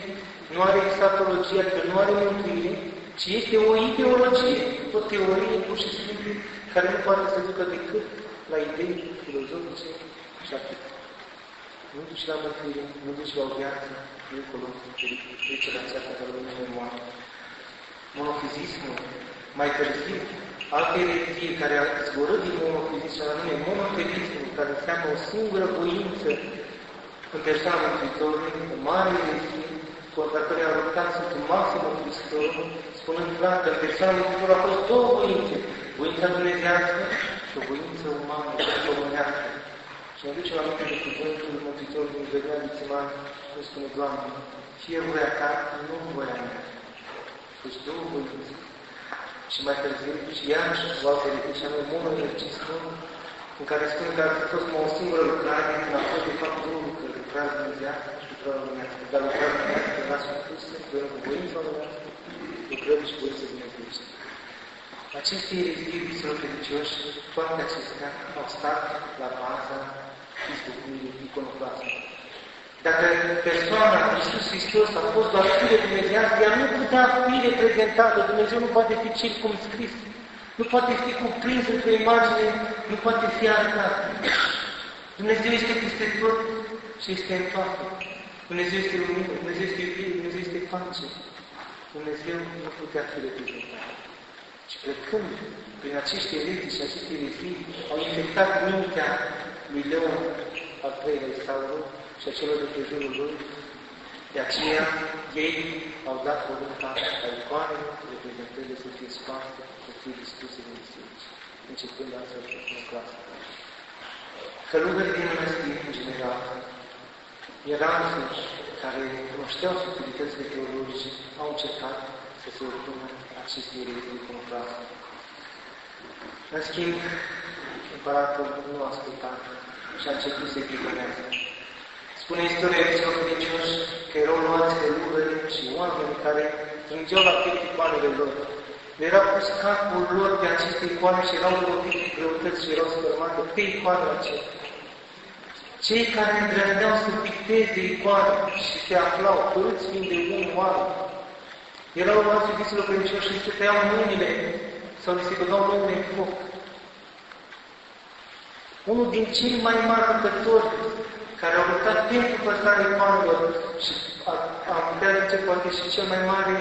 nu are escatologie, că nu are mântuire, ci este o ideologie, o teorie pur și simplu care nu poate să ducă decât la idei filozofice și atât. Nu duci la mântuire, nu duci la o viață dincolo de trecerea aceasta care o numim moarte. Monofizismul, mai târziu, alte erezie care a zborât din monofizism, și anume monotelismul, care înseamnă o singură voință în persoana Mântuitorului, o mare erezie, contra care a luptat Sfântul Maximul Hristos, spunând clar că în persoana Mântuitorului a fost două voințe, voința dumnezească și o voință umană, românească. Și ne ducem aminte de cuvântul Mântuitorului din Vedea Dițiman, cum spune Doamne, fie voia ta, nu voia mea. Deci două voințe. Și mai târziu, și iarăși o altă erezie, și anume monoenergismul, în care spune că ar fi fost o singură lucrare, când a fost de fapt două lucrări, lucrarea dumnezească și lucrarea lumească. Dar lucrarea lumească era supusă, împreună cu voința lumească, lucrării și voința dumnezeiești. Aceste erezii, viselor credincioși, toate acestea au stat la baza izbucnirii iconoclasmului. Dacă persoana Iisus Hristos a fost doar fire dumnezească, ea nu putea fi reprezentată. Dumnezeu nu poate fi circumscris. Nu poate fi cuprins într-o imagine, nu poate fi arătat. Dumnezeu este peste tot și este în toate. Dumnezeu este lumină, Dumnezeu este iubire, Dumnezeu este pace. Dumnezeu nu putea fi reprezentat. Și plecând prin acești erezii și aceste erezii, au infectat mintea lui Leon al treilea Isauru și a celor de pe jurul lui. De aceea, ei au dat porunca ca icoanele reprezentările să fie scoase, să fie distruse din biserici, începând astfel în clasă. Călugării din mănăstiri, în general, ierarhii care cunoșteau subtilitățile teologice, au încercat să se opună aceste erezii iconoclaste. În schimb, împăratul nu a ascultat și a început să-i prigonează. Spune istoria vieților credincioși că erau luați de lugări și oameni care strângeau la piepti icoanele lor. Le era pus capul lor pe aceste icoane și erau lovite cu greutăți și erau spărmate pe icoanele acelea. Cei care îndrăzneau să picteze icoane și se aflau părâți fiind de un oameni, erau luați iubiților credincioși și li se tăiau mâinile sau li se băgau mâinile în foc. Unul din cei mai mari lucrători care au luptat pentru păstrarea icoanelor și am putea zice poate și cel mai mare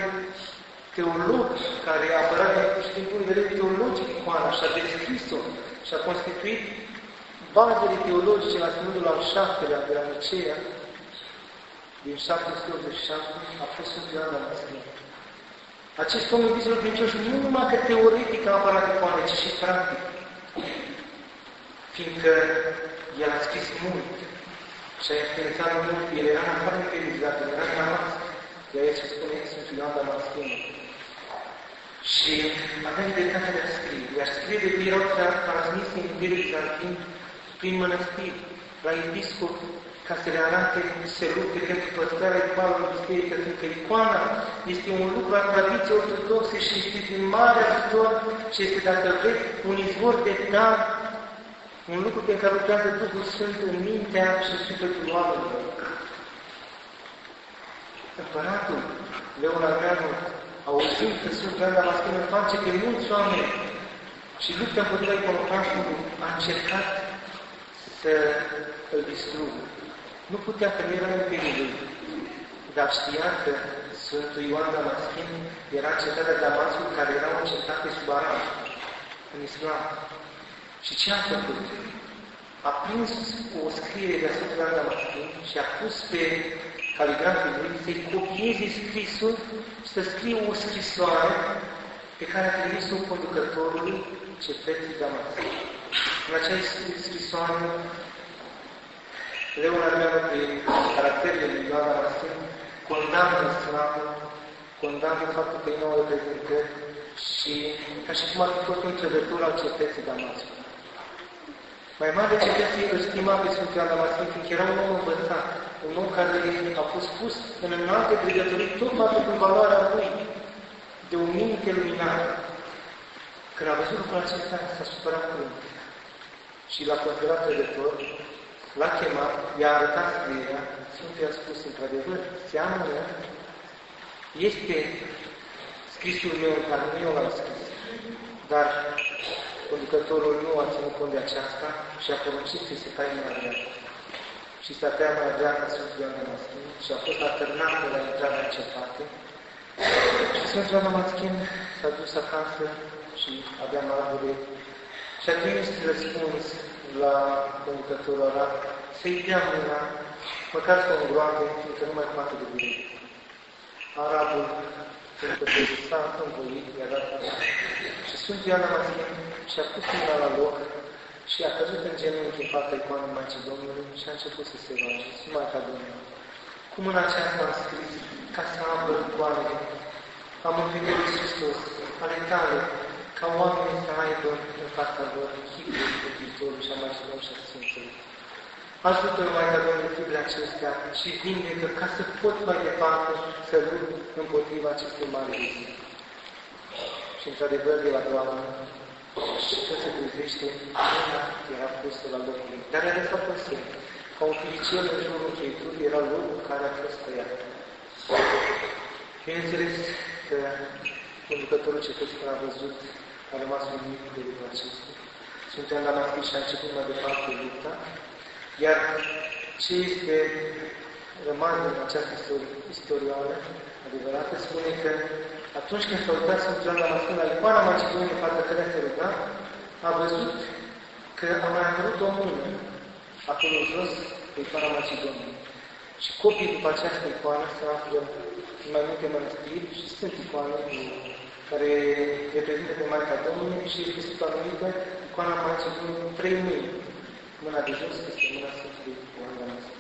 teolog care a apărat și din punct de vedere teologic icoana și a descris-o și a constituit bazele teologice la Sfântul al șaptelea de la Nicea, din 787, a fost Sfântul Ioan Damaschin. Acest om, iubiților credincioși, nu numai că teoretic a apărat icoane, ci și practic. Fiindcă el a scris mult și a influențat mult, el era în afară inteligizat, el era în rămas, de aici se spune Sfântul Ioan Damaschin. Și avea libertatea de a scrie. Iar scrie de erau transmise în Imperiul Bizantin prin mănăstiri, la episcop, ca să le arate se lupte pentru păstrarea icoanelor biserică, fiindcă icoana este un lucru al tradiției ortodoxe și este din mare ajutor și este, dacă vreți, un izvor de dar, un lucru pe care lucrează Duhul Sfânt în mintea și sufletul oamenilor. Împăratul Leon Armeanu, auzind că Sfântul Ioan Damaschin face pe mulți oameni și luptă împotriva iconoclastului, a încercat să îl distrugă. Nu putea că nu era în pericol, dar știa că Sfântul Ioan Damaschin era cetatea Damascul care era o cetate sub Aram, în Islam. Și ce a făcut? A prins o scriere de Sfântul Ioan Damaschin și a pus pe caligrafii lui să-i copieze scrisul și să scrie o scrisoare pe care a trimis-o conducătorului cetății Damascul. În acea scrisoare, Leon Armeanu, prin caracterele lui Ioan Damascin, condamnă islamul, condamnă faptul că ei nu au reprezentări și ca și cum ar fi fost un trădător al cetății Damascul. Mai mare cetății îl stima pe Sfântul Ioan Damascin, fiindcă era un om învățat, un om care a fost pus în înalte brigătorii tocmai pentru valoarea lui de o minte luminată. Când a văzut lucrul acesta, s-a supărat cu și l-a considerat trădător, l-a chemat, i-a arătat scrierea, Sfântul i-a spus, într-adevăr, seamănă, este scrisul meu, dar nu eu l-am scris. Dar conducătorul nu a ținut cont de aceasta și a poruncit să se taie mâna dreaptă. Și să tea mâna dreaptă Sfântul Ioan Damaschin și a fost atârnat de la intrarea în cetate. Și Sfântul Ioan Damaschin s-a dus acasă și avea marabure și a trimis răspuns la conducătorul ăla să-i dea mâna, măcar să o îngroape, fiindcă nu mai poate de bine. Arabul, pentru că s-a învoit, i-a dat mâna. Și Sfântul Ioan Damaschin și-a pus mâna la loc și a căzut în genunchi în fața icoanei Maicii Domnului și a început să se roage, să Maica Domnului. Cum în aceasta am scris, ca să apăr icoanele, am Mântuitorul Hristos, ale tale, ca oamenii să aibă în fața lor chipul Mântuitorului și a Maicii Domnului și a Sfințului. Ajută-l, Maica Domnului, fibrele acestea și vindecă ca să pot mai departe să lupt împotriva acestui mari risc. Și într-adevăr, de la Doamnă, și tot se privește, mâna era pusă la locul lui. Dar era foarte semn. Ca un filicel în jurul Mântuitorului era locul care a fost tăiat. Bineînțeles că conducătorul cetății când a văzut, a rămas uimit de lucrul acesta. Suntem la Matei și a început mai departe lupta, iar ce este rămas în această istorioară adevărată spune că atunci când s-a uitat Sfântul Ioan Damascin la icoana Macedoniei în fața care se ruga, a văzut că a mai apărut o mână acolo jos pe icoana Macedoniei. Și copii după această icoană se află în mai multe mănăstiri și sunt icoane care reprezintă pe Maica Domnului și este supranumită icoana Macedoniei în trei mâini. Mâna de jos este mâna Sfântului Ioan Damascin.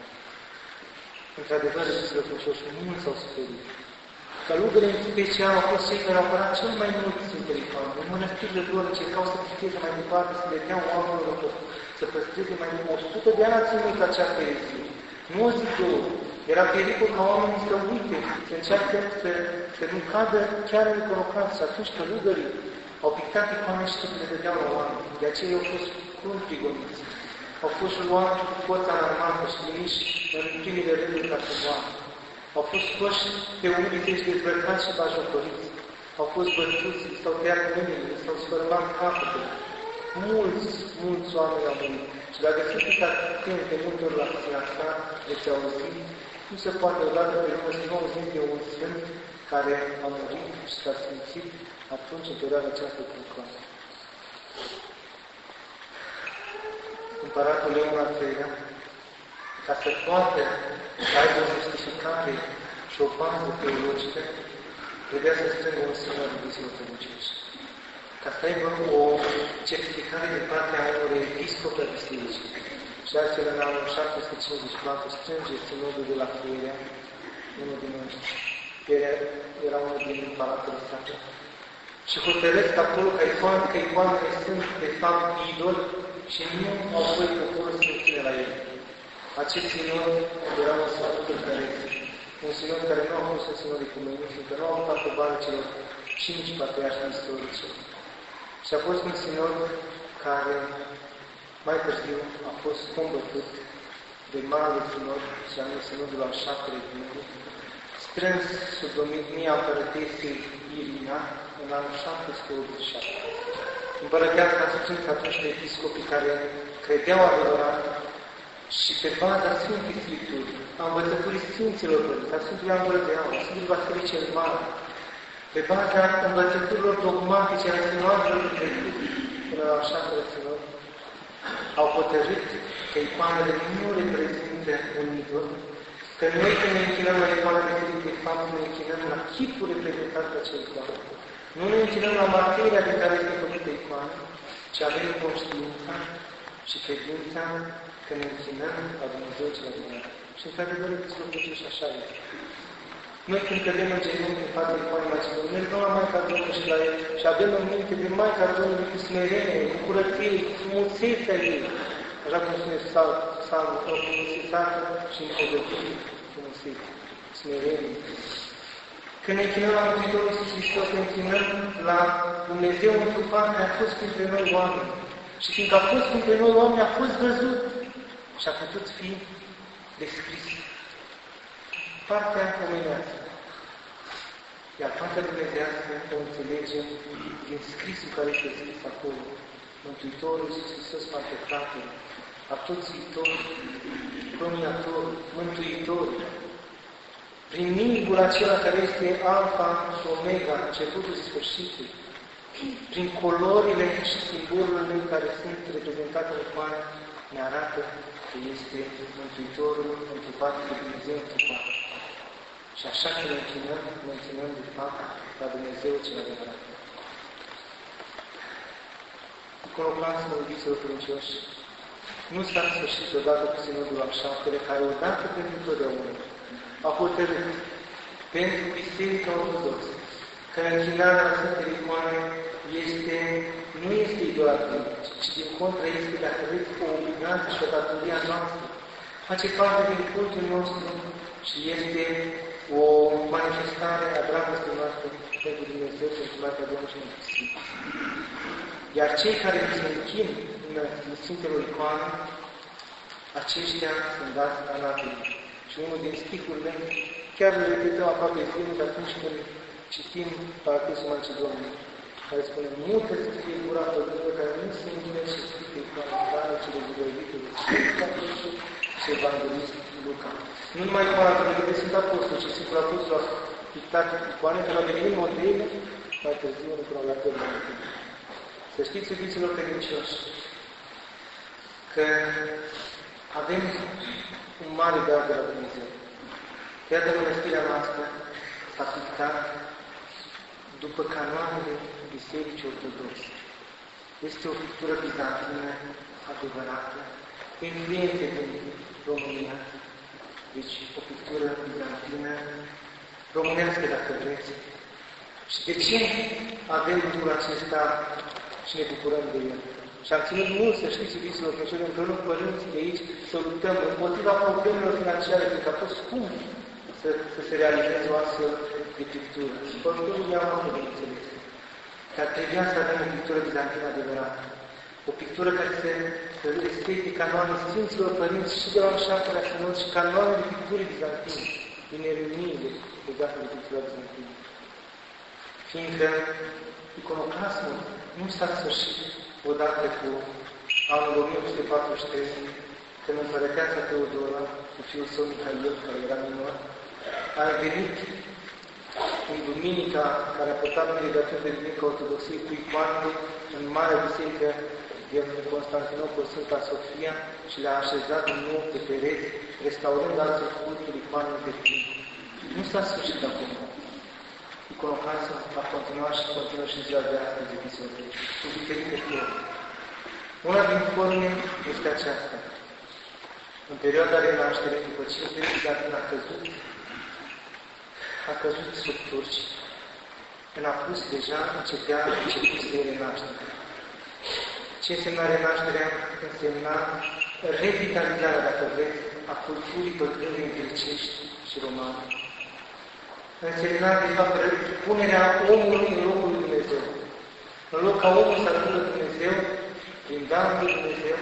Într-adevăr, Sfântul Crăcioși, mulți s-au speriat. Călugării în special au fost cei care au apărat cel mai mult Sfântele Ioan. În mănăstirile lor încercau să păstreze mai departe, să le dea oamenilor să păstreze mai mult. 100 de ani a ținut această erezie. Nu o zic eu. Era pericol ca oamenii să uite, să încearcă să, să nu cadă chiar în corocat. Și atunci călugării au pictat icoane și să le dădeau la oameni. De aceea au fost crun prigoniți. Au fost luați cu poța în armată și trimiși în primele rânduri ca să moară. Au fost scoși pe unii și dezbrăcați și bajocoriți. Au fost bătuți, s-au tăiat mâinile, s-au sfărmat capetele. Mulți, mulți oameni au murit. Și dacă sunt atent de multe ori la asta, veți auzi, nu se poate odată pe urmă să nu auzim de un sfânt care a murit și s-a sfințit atunci în perioada aceasta trucoasă. Împăratul Leon al III-lea, ca să poată să aibă o justificare și o bază teologică, trebuia să strângă un singur de bisericești. Ca să aibă o certificare de partea unor episcopi a bisericii. Și astfel, în anul 754, strânge sinodul de la Fierea, unul din Fierea era unul din împăratele sale. Și hotărăsc acolo că icoane, că icoanele sunt, de fapt, idoli și nu au voie poporul să se la ele. Acest sinod era un sinod care un sinod care nu a fost un sinod ecumenic, fiindcă nu au dat bani celor cinci patriarhi istorice. Și a fost un sinod care mai târziu a fost combătut de mare sinod, și anume sinodul al șaptele din strâns sub domnia împărătesei Irina în anul 787. Împărăteasa a strâns atunci pe episcopii care credeau adevărat și pe baza Sfântului Scripturi, a învățăturii Sfinților Părinți, a Sfântului Angol de Aur, a Sfântului Vasile cel Mare, pe baza învățăturilor dogmatice ale sinoadelor trecute, până la șaptele sinod, au hotărât că icoanele nu reprezintă un idol, că noi când ne închinăm la icoanele de fapt ne închinăm la chipul reprezentat de acel icoană. Nu ne închinăm la materia de care este făcută icoană, ci avem conștiința și credința că ne închinăm la Dumnezeu cel Bun. Și într-adevăr, Hristos și așa este. Noi când cădem în genunchi în fața icoanei Macedoniei, ne rugăm la Maica Domnului și la el și avem în minte de Maica Domnului cu smerenie, cu curăție, cu frumusețea ei. Așa cum spune Psalmul, o frumusețată și împodăbire, frumusețe, smerenie. Când ne închinăm la Mântuitorul Iisus Hristos, ne închinăm la Dumnezeu întrupat care a fost printre noi oameni. Și fiindcă a fost printre noi oameni, a fost văzut și a putut fi descris. Partea omenească. Iar partea dumnezească o înțelegem din scrisul care este scris acolo. Mântuitorul Iisus Hristos Pantocratul, Atoțitor, Proniator, Mântuitor, prin mingul acela care este alfa și omega, începutul și sfârșitul, prin colorile și simbolurile care sunt reprezentate în icoană, ne arată că este Mântuitorul întrupat de Dumnezeu întrupat. Și așa că ne închinăm, ne închinăm de fapt la Dumnezeu cel adevărat. Iconoclasmul iubiților credincioși nu s-a sfârșit odată cu Sinodul al șaptele, care odată pentru totdeauna a hotărât pentru Biserica Ortodoxă că închinarea Sfântului Icoane este, nu este idolatrie, ci din contră este, dacă vreți, o obligație și o datorie a noastră. Face parte din cultul nostru și este o manifestare a dragostei noastre pentru Dumnezeu, pentru Maria Domnului și Hristos. Iar cei care se închin în Sfintelor Icoane, aceștia sunt dați anatemii. Și unul din sticurile, chiar le repetăm aproape zilnic atunci când citim Parapisul Macedoniei, care spune, mută să fie gura păgânilor care nu se înghine și strică icoanitare cele zidovite de Sfântul și Evanghelist Luca. Nu numai icoana pregătită de Sfânt Apostol, ci Sfântul Apostol a pictat icoane care au devenit modele mai târziu în cronologia Să știți, iubiților credincioși, că avem un mare dar de la Dumnezeu. Iată mănăstirea noastră s-a pictat după canoanele Bisericii Ortodoxe. Este o pictură bizantină adevărată, influențe din România, deci o pictură bizantină, românească dacă vreți. Și de ce avem lucrul acesta și ne bucurăm de el? Și am ținut mult să știți, iubiților, că cele împreună cu părinții de aici, să luptăm împotriva problemelor financiare, pentru că a fost scump să, să se realizeze o astfel de pictură. Și părintele i-am avut de înțeles. Dar trebuia să avem o pictură bizantină adevărată. O pictură care se respecte canoanele Sfinților Părinți și de la șaptelea Sinod și canoanele picturii bizantine, din eruniile legate de pictura bizantină. Fiindcă iconoclasmul nu s-a sfârșit odată cu anul 1843, când împărăteasa Teodora, cu fiul său Mihail, care era minor, a venit în duminica care a purtat numele de atunci de Duminica Ortodoxiei cu icoanele în Marea Biserică din Constantinopol, Sfânta Sofia și le-a așezat din nou pe pereți, restaurând astfel cultul icoanelor de plin. Nu s-a sfârșit acum. Iconoclasmul a continuat și continuă și ziua de astăzi, de biserică, cu diferite forme. Una din forme este aceasta. În perioada renașterii, după ce Imperiul a căzut, a căzut sub turci, când a pus deja începea început să renaștere. Ce însemna renașterea? Însemna revitalizarea, dacă vreți, a culturii pătrândei grecești și romane. Însemna, de fapt, punerea omului în locul lui Dumnezeu. În loc ca omul să ajungă Dumnezeu, prin darul lui Dumnezeu,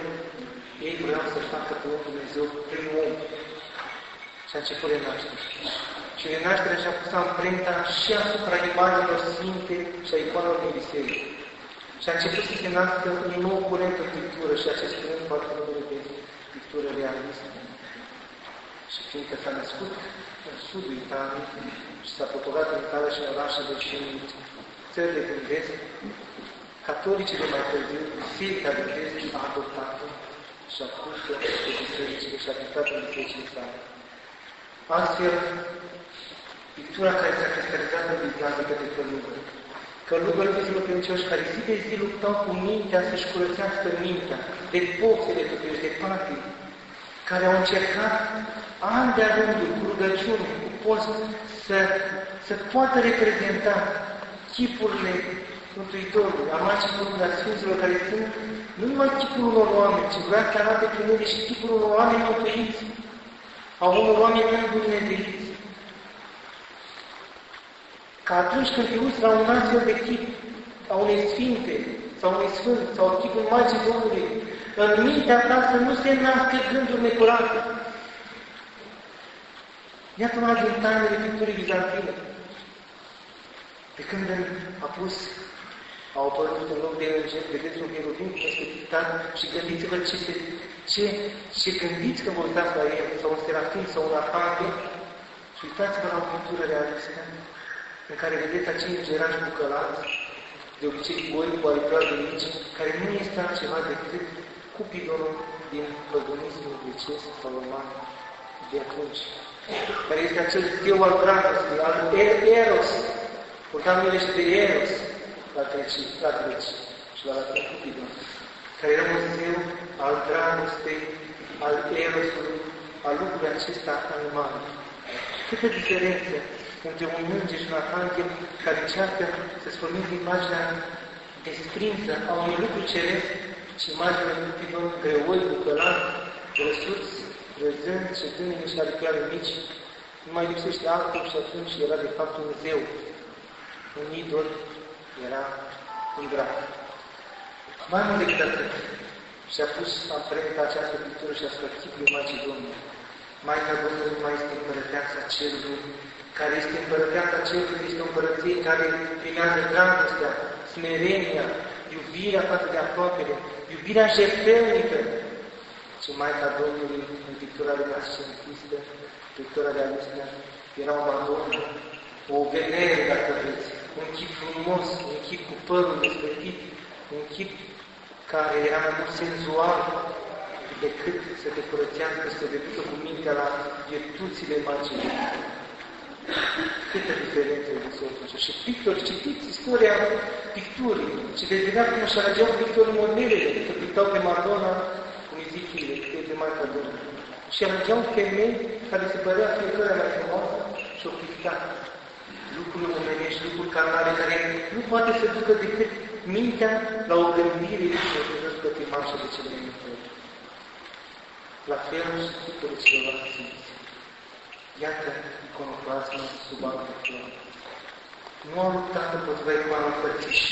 ei vreau să facă pe omul Dumnezeu prin om. Și a început renașterea. Și renașterea și-a pus amprenta și asupra imaginilor sfinte și a icoanelor din biserică. Și a început să se nască un nou curent în pictură și acest curent poate numele de pictură realistă. Și fiindcă s-a născut în sudul Italiei și s-a propagat în Italia și în orașele și în țările din vest, catolicii de mai târziu, Biserica de vest a adoptat-o și a pus-o pe bisericile și a pictat în bisericile sale. Astfel, pictura care s-a cristalizat în Biblie către călugări. Călugări fiilor credincioși care zi de zi luptau cu mintea să-și curățească mintea de boxele tuturor, de patii, care au încercat ani de rândul, cu rugăciune, cu post, să, să poată reprezenta chipurile Mântuitorului, a Maicii Domnului, a Sfinților care sunt nu numai chipul unor oameni, ci vrea să arate prin ele și chipul unor oameni mântuiți, a unor oameni îndumnezeiți. Ca atunci când te uiți la un astfel de chip, a unei sfinte, sau unui sfânt, sau chipul Maicii Domnului, în mintea ta să nu se nască gânduri necurate. Iată una din tainele picturii bizantine. Pe când a pus Au apărut în loc de îngeri, vedeți un cherubim cum este pictat și gândiți-vă ce, se, ce, ce gândiți că vă uitați la el, sau un serafim, sau un arhanghel, și uitați-vă la o pictură realistă, în care vedeți acei îngerași bucălați, de obicei goi cu aripioare de mici, care nu este altceva decât cupidonul din păgânismul grecesc sau roman de atunci, care este acel zeu al dragostei, al Eros, purtam numește de Eros la greci, la greci și la latin Cupidon, care era un zeu al dragostei, al Erosului, al lucrului acesta animal. Câtă diferență între un înger și un arhanghel care încearcă să-ți formeze imaginea desprinsă a unui lucru ceresc și imaginea unui Cupidon greoi, bucălan, răsuț, răzând, ședânile și aripioare mici, nu mai lipsește altul și atunci era de fapt un zeu, un idol, era un drac. Mai mult decât atât, și-a pus amprenta această pictură și a scăpțit Maicii Domnului. Maica Domnului mai este împărăteața cerului, care este împărăteața cerului, este o împărăție care primează dragostea, smerenia, iubirea față de aproapele, iubirea jertfelnică. Și Maica Domnului, în pictura renascentistă, pictura realistă, era o madonă, o venere, dacă vreți, un chip frumos, un chip cu părul despărtit, un chip care era mai mult senzual decât să te curățească, să te ducă cu mintea la virtuțile magiei. Câtă diferență există Și pictori, citiți istoria picturii. Și veți vedea cum își alegeau pictorii modelele, că pictau pe Madonna, cum îi zic ele, că e pe Maica Domnului. Și alegeau femei care se părea fiecare mai frumoasă și o pictat lucruri omenești, lucruri carnale, care nu poate să ducă decât mintea la o gândire și o să pe marșă de cele mai La fel și tipurile celorlalți simți. Iată iconoclasmul sub altă formă. Nu a luptat împotriva icoanelor părțiși,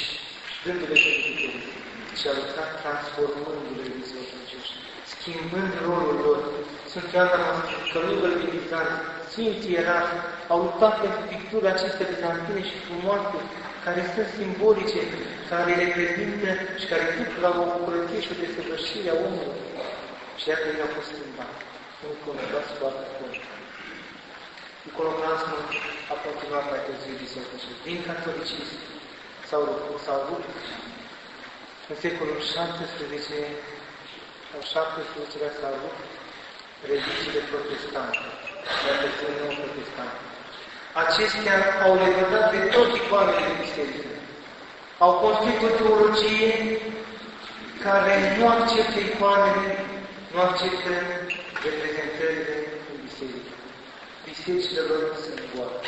dându-le să ci a luptat transformându-le bisericești, schimbând rolul lor. Sunt chiar la călugări militari, Sfinții Ierarhi au luptat pentru picturi acestea bizantine și frumoase, care sunt simbolice, care reprezintă și care duc la o curăție și o desăvârșire a omului. Și iată, ei au fost schimbat. Un conectat foarte bun. Iconoclasmul a continuat mai târziu biserică din catolicism s-au rupt, s-au rupt în secolul XVII, al XVII-lea s-au rupt religiile protestante, iată nu protestante. Acestea au legătat de tot icoanele de biserică. Au construit o teologie care nu acceptă icoanele, nu acceptă reprezentările în biserică. Bisericile lor nu sunt goale.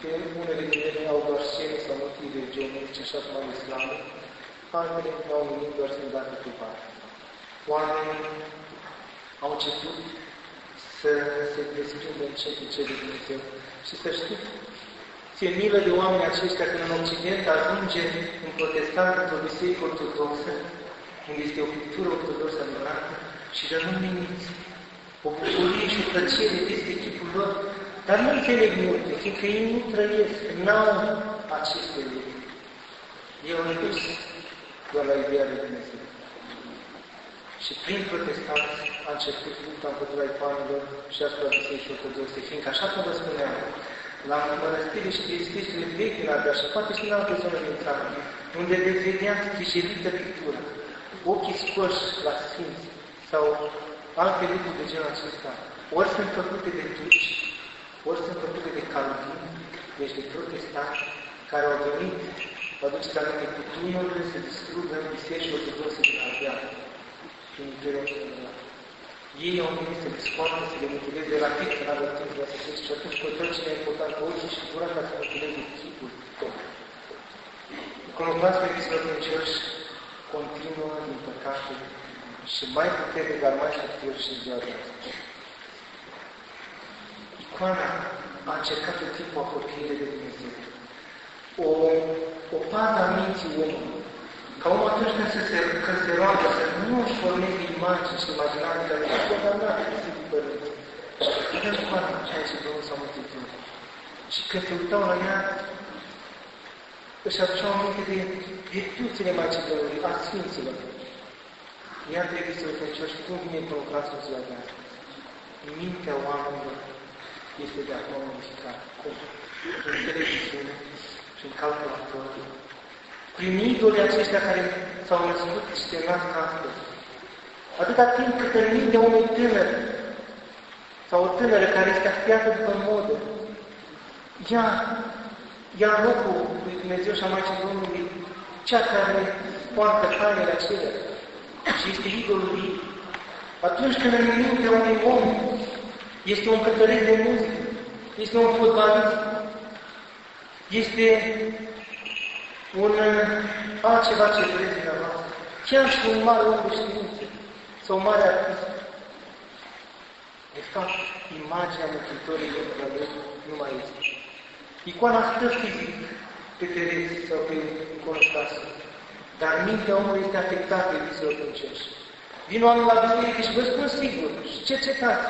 Pe unele din ele au doar scene sau motive geometrice, așa cum al islamul, altele au nimic doar sunt date pe bani. Oamenii au început să se desprindă încet ce de Dumnezeu. Și să știți, ție milă de oameni aceștia când în Occident ajunge un protestant într-o biserică ortodoxă, unde este o pictură ortodoxă adevărată, și rămân liniți. O bucurie și o plăcere peste chipul lor, dar nu înțeleg multe, fiindcă ei nu trăiesc, n-au aceste lucruri. Eu nu dus doar la ideea de Dumnezeu. Și prin protestanți a început lupta împotriva icoanelor și asupra Bisericii Ortodoxe, fiindcă, așa cum vă spuneam, la mănăstire și biserici vechi din Ardea și poate și în alte zone din țară, unde veți vedea chișelită pictură, ochii scoși la sfinți sau alte lucruri de genul acesta, ori sunt făcute de turci, ori sunt făcute de calvini, deci de protestanți, care au venit, vă aduceți aminte, cu tunurile să distrugă biserici ortodoxe din Ardea prin Dumnezeu. Ei au venit să le scoată, să le mutileze rapid, că n-aveau timp de să și atunci cu tot ce e important cu ochii și gura ca să mutileze chipul tot. Iconoclasmul Episcopul credincioși continuă, din păcate, și mai puternic, dar mai subtil și în ziua de astăzi. Icoana a încercat tot timpul apropiere de Dumnezeu. O, o pată a minții omului, ca om atunci când se, se, când se roagă să nu își formeze imagini și imaginații care sunt condamnate de Sfântul Părinți. Și vedem cum ceea ce Domnul s-a Mântuitor. Și când se uitau la ea, își aduceau aminte de virtuțile Macedoniei, a Sfinților. Iar de să credincioși, cum vine provocația ziua de azi? Mintea oamenilor este de acum modificată. Cum? Prin televiziune, prin calculator, prin idolii aceștia care s-au născut și se nasc astăzi. Atâta timp cât în mintea unui tânăr sau o tânără care este afiată după modă, ea ia locul lui Dumnezeu și a Maicii Domnului, cea care poartă hainele acelea și este idolul ei. Atunci când în mintea unui om este un cântăreț de muzică, este un fotbalist, este un altceva ce vreți de la chiar și un mare om de știință sau un mare artist. De fapt, imaginea Mântuitorului Dumnezeu nu mai este. Icoana stă fizic pe pereți sau pe iconostase, dar mintea omului este afectată de visul pâncești. Vin oameni la biserică și vă spun sigur, și cercetați.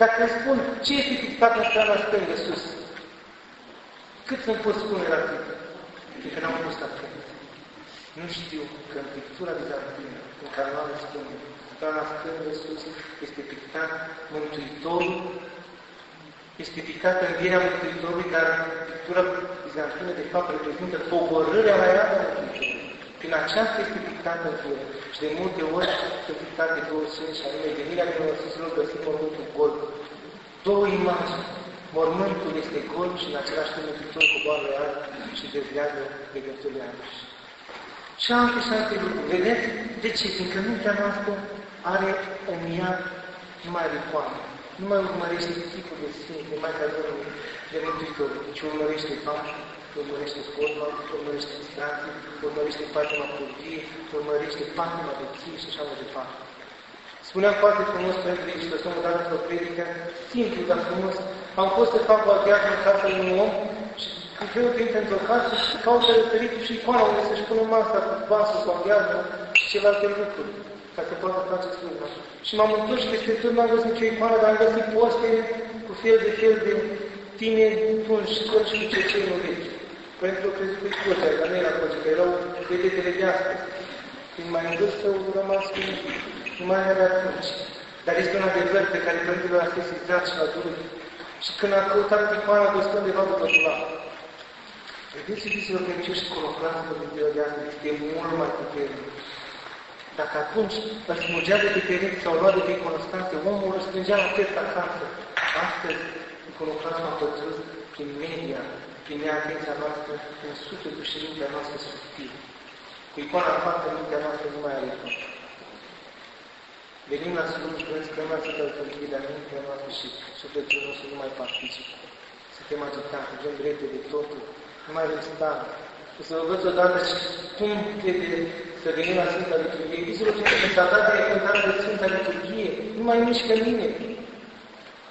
Dacă îmi spun ce este pictat în strana stângă sus, cât să-mi pot spune la tine? Fiindcă n-am fost atent. Nu știu că în pictura bizantină, în care nu spune, strana stângă sus este pictat Mântuitorul este pictată învierea Mântuitorului, dar pictura bizantină de fapt reprezintă coborârea la ea Mântuitorului. Prin aceasta este pictată învierea. Și de multe ori sunt pictate două scene, și anume venirea nenorosiților găsim mormântul gol. Două imagini. Mormântul este gol și în același timp Mântuitorul coboară la ea și dezleagă legăturile amiși. Și alte și alte lucruri. Vedeți? De ce? Fiindcă mintea noastră are o mia numai de coamă nu mai urmărește tipul de Sfinte, mai ca Domnul de Mântuitor, ci urmărește Pașul, urmărește fotbal, urmărește distracție, urmărește patima curvie, urmărește patima de ție și așa mai departe. Spuneam foarte frumos pentru Iisus Hristos, odată într-o predică, simplu, dar frumos, am fost să fac o aghiază în casa unui om și cu felul prin într-o casă și caută referit și icoana unde să-și pună masa cu vasul, cu aghiază și celelalte lucruri ca să poată face slujba. Și m-am întors și peste tot n-am văzut nicio icoană, dar am găsit poste cu fel de fel de tineri punși și și cu cercei în urechi. Pentru că crezut că e cocea, dar nu era cocea, că erau vedetele de astăzi. Când mai în vârstă, au rămas cu nu mai era atunci. Dar este un adevăr pe care Părintele a sesizat și l-a durut. Și când a căutat icoana, vă spun de fapt după dulap. Vedeți, iubiților credincioși, colocrați pe Dumnezeu de astăzi este mult mai puternic. Dacă atunci îl smulgea de pe pereți sau lua de pe iconostase, omul îl strângea la test acasă. Astăzi, iconoclasmul a pătrus prin media, prin neatenția noastră, în sufletul și mintea noastră subtil. Cu icoana în față, mintea noastră nu mai are icoană. Venim la slujbă, stăm la Sfântul dar mintea noastră și sufletul nostru nu mai participă. Suntem agitați, vrem drepte de totul, nu mai vrem stare. O să vă văd odată și cum trebuie să venim la Sfânta Liturghie. Iisus că s-a dat de cântare de Sfânta Liturghie, nu mai mișcă nimeni.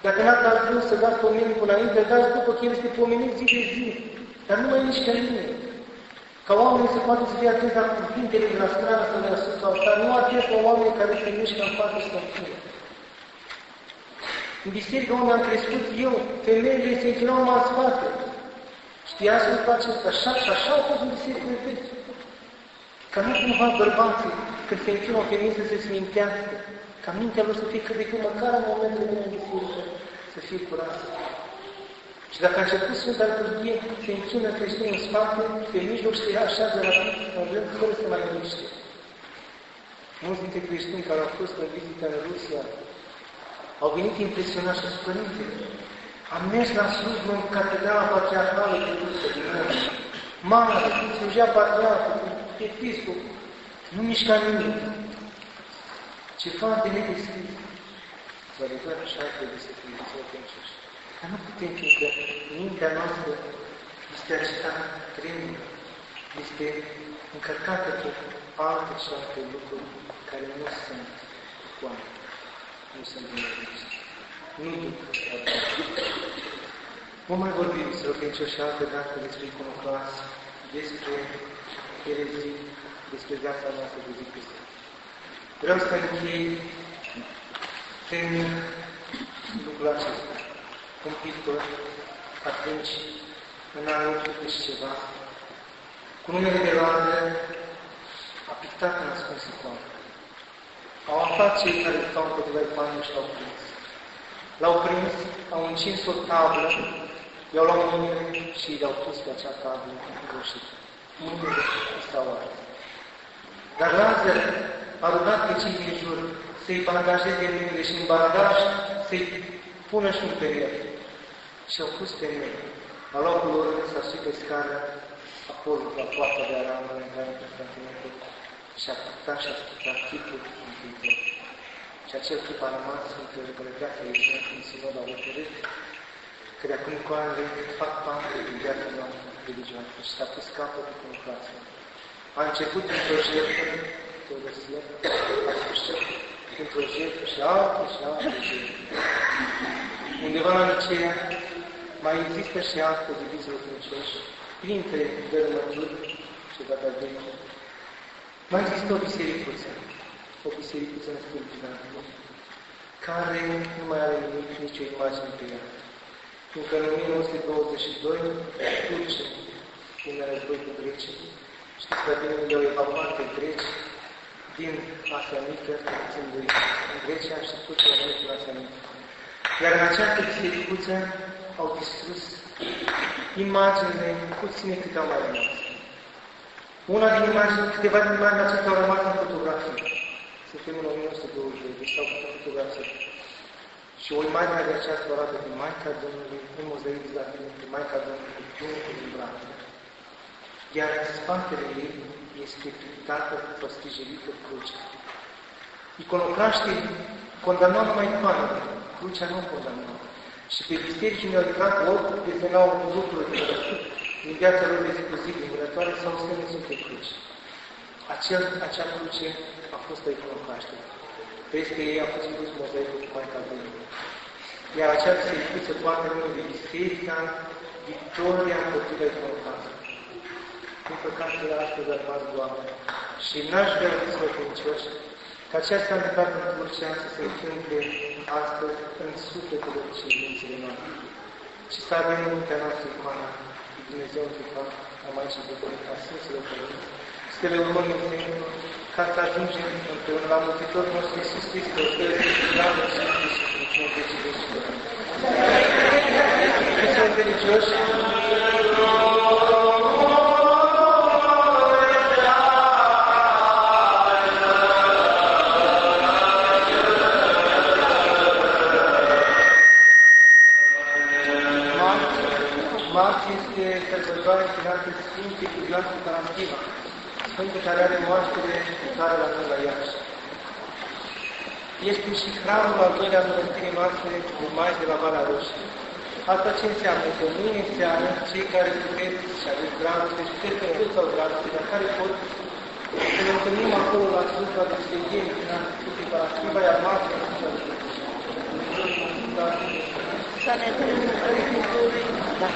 Dacă n-ați dat Dumnezeu să dați pomenii până înainte, dați după că El este pomenit zi de zi. Dar nu mai mișcă nimeni. Ca oamenii să poată să fie atenți la cuvintele de la stradă sau de la sus sau dar nu atenți la oamenii care se mișcă în față și în fine. În biserică unde am crescut eu, femeile se închinau numai în spate. Știați lucrul acesta? Așa și așa au fost în biserică vechi. Ca nu cumva bărbații, când se închină o femeie să se smintească, ca mintea lor să fie cât de cât măcar în momentul de biserică, să fie curată. Și dacă a început Sfânta Liturghie, se închină creștinii în spate, pe mijloc și se așează rapid în rând, fără să mai miște. Mulți dintre creștini care au fost în vizită în Rusia au venit impresionați și părinte. Am mers la slujbă în catedrala patriarhală de Rusă din Rând. Mama, slujea patriarhul, episcop, nu mișca nimic. Ceva de nedescris. Adevăr, așa trebuie să fie să Dar nu putem, fiindcă mintea noastră este agitată, tremură, este încărcată cu alte și alte lucruri care nu sunt oameni, nu sunt Dumnezeu. Nu duc Vom mai vorbi, să rog și alte dată despre iconoclas, despre erezii, despre viața noastră de zi pe zi. Vreau să închei prin lucrul acesta. Un pictor, atunci, în anul și ceva, cu numele de roadă, a pictat în ascuns icoană. Au aflat cei care stau împotriva icoanei și l-au prins. L-au prins, au încins o tablă, i-au luat mâinile și i-au pus pe acea tablă roșită. Mâinile stau ars. Dar Lazar a rugat pe cei din jur să-i bandajeze mâinile și în bandaj să-i pună și un perier. Și au pus perier. A luat cu lor s-a sus pe scară, acolo, la poarta de aramă, în care Constantinopol, și a purtat și a ascultat chipul Mântuitor. Și acel chip a rămas încă regălegat aici, în sinod a hotărât, că de acum coanele fac parte din viața noastră religioasă și s-a pus capăt cu conocrație. A început într-o jertfă, teologia, a sfârșit într-o jertfă și altă și altă jertfă. Undeva la Nicea mai există și alte divizii credincioși, printre dărâmături și data veche. Mai există o bisericuță, o bisericuță în stil bizantin, care nu mai are nimic, nicio imagine pe ea. Fiindcă în 1922, turce, din război cu grecii, știți că bine unde au evacuat pe greci din Asia Mică, țindu-i în Grecia și turce au venit în Asia Mică. Iar în această bisericuță au distrus imaginile puține cât au mai rămas. Una din imagini, câteva din imagini acestea au rămas în fotografie. Suntem în 1922, deci s-au făcut fotografie. Și o imagine de aceasta arată de Maica Domnului, un mozaic de la de Maica Domnului, Dumnezeu din brațe. Iar în spatele ei este pictată cu o scrijelită cruce. Iconoclaștii condamnau numai icoanele, crucea nu condamnau. Și pe biserici unde au intrat ori desenau lucruri din viața lor de zi cu zi, vânătoare sau semne Sfinte Cruci. Acel, acea cruce a fost a iconoclaștilor. Peste ei a fost pus mozaicul cu Maica Domnului. Iar acea bisericuță poate nume de Biserica Victoria împotriva iconoclaștilor. Din păcate, astăzi a rămas goală. Și n-aș vrea să vă credincioși ca ceea ce a întâmplat în Turcia să se întâmple astăzi în sufletul ceimințele noastre. Și să avem în mintea noastră icoana lui Dumnezeu în fapt a Maicii Domnului, ca Sfinților Părinți, să le urmăm în exemplu, ca să ajungem împreună la Mântuitorul nostru Iisus Hristos, să le slavă și Hristos, în vecii vecilor. Sunt religioși, Marți este sărbătoare închinată Sfintei cu Ioan Tarantina, Sfântul care are moaștere care la noi la Iași. Este și hramul al doilea mănăstirii noastre urmași de la Valea Roșie. Asta ce înseamnă? Că mâine seară, cei care puteți și aveți dragoste și sunteți în sau dragoste, dar care pot să ne întâlnim acolo la slujba de sfântenie, din Sfântul Paraschimba, iar marți Să ne întâlnim. Da.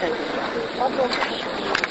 Da?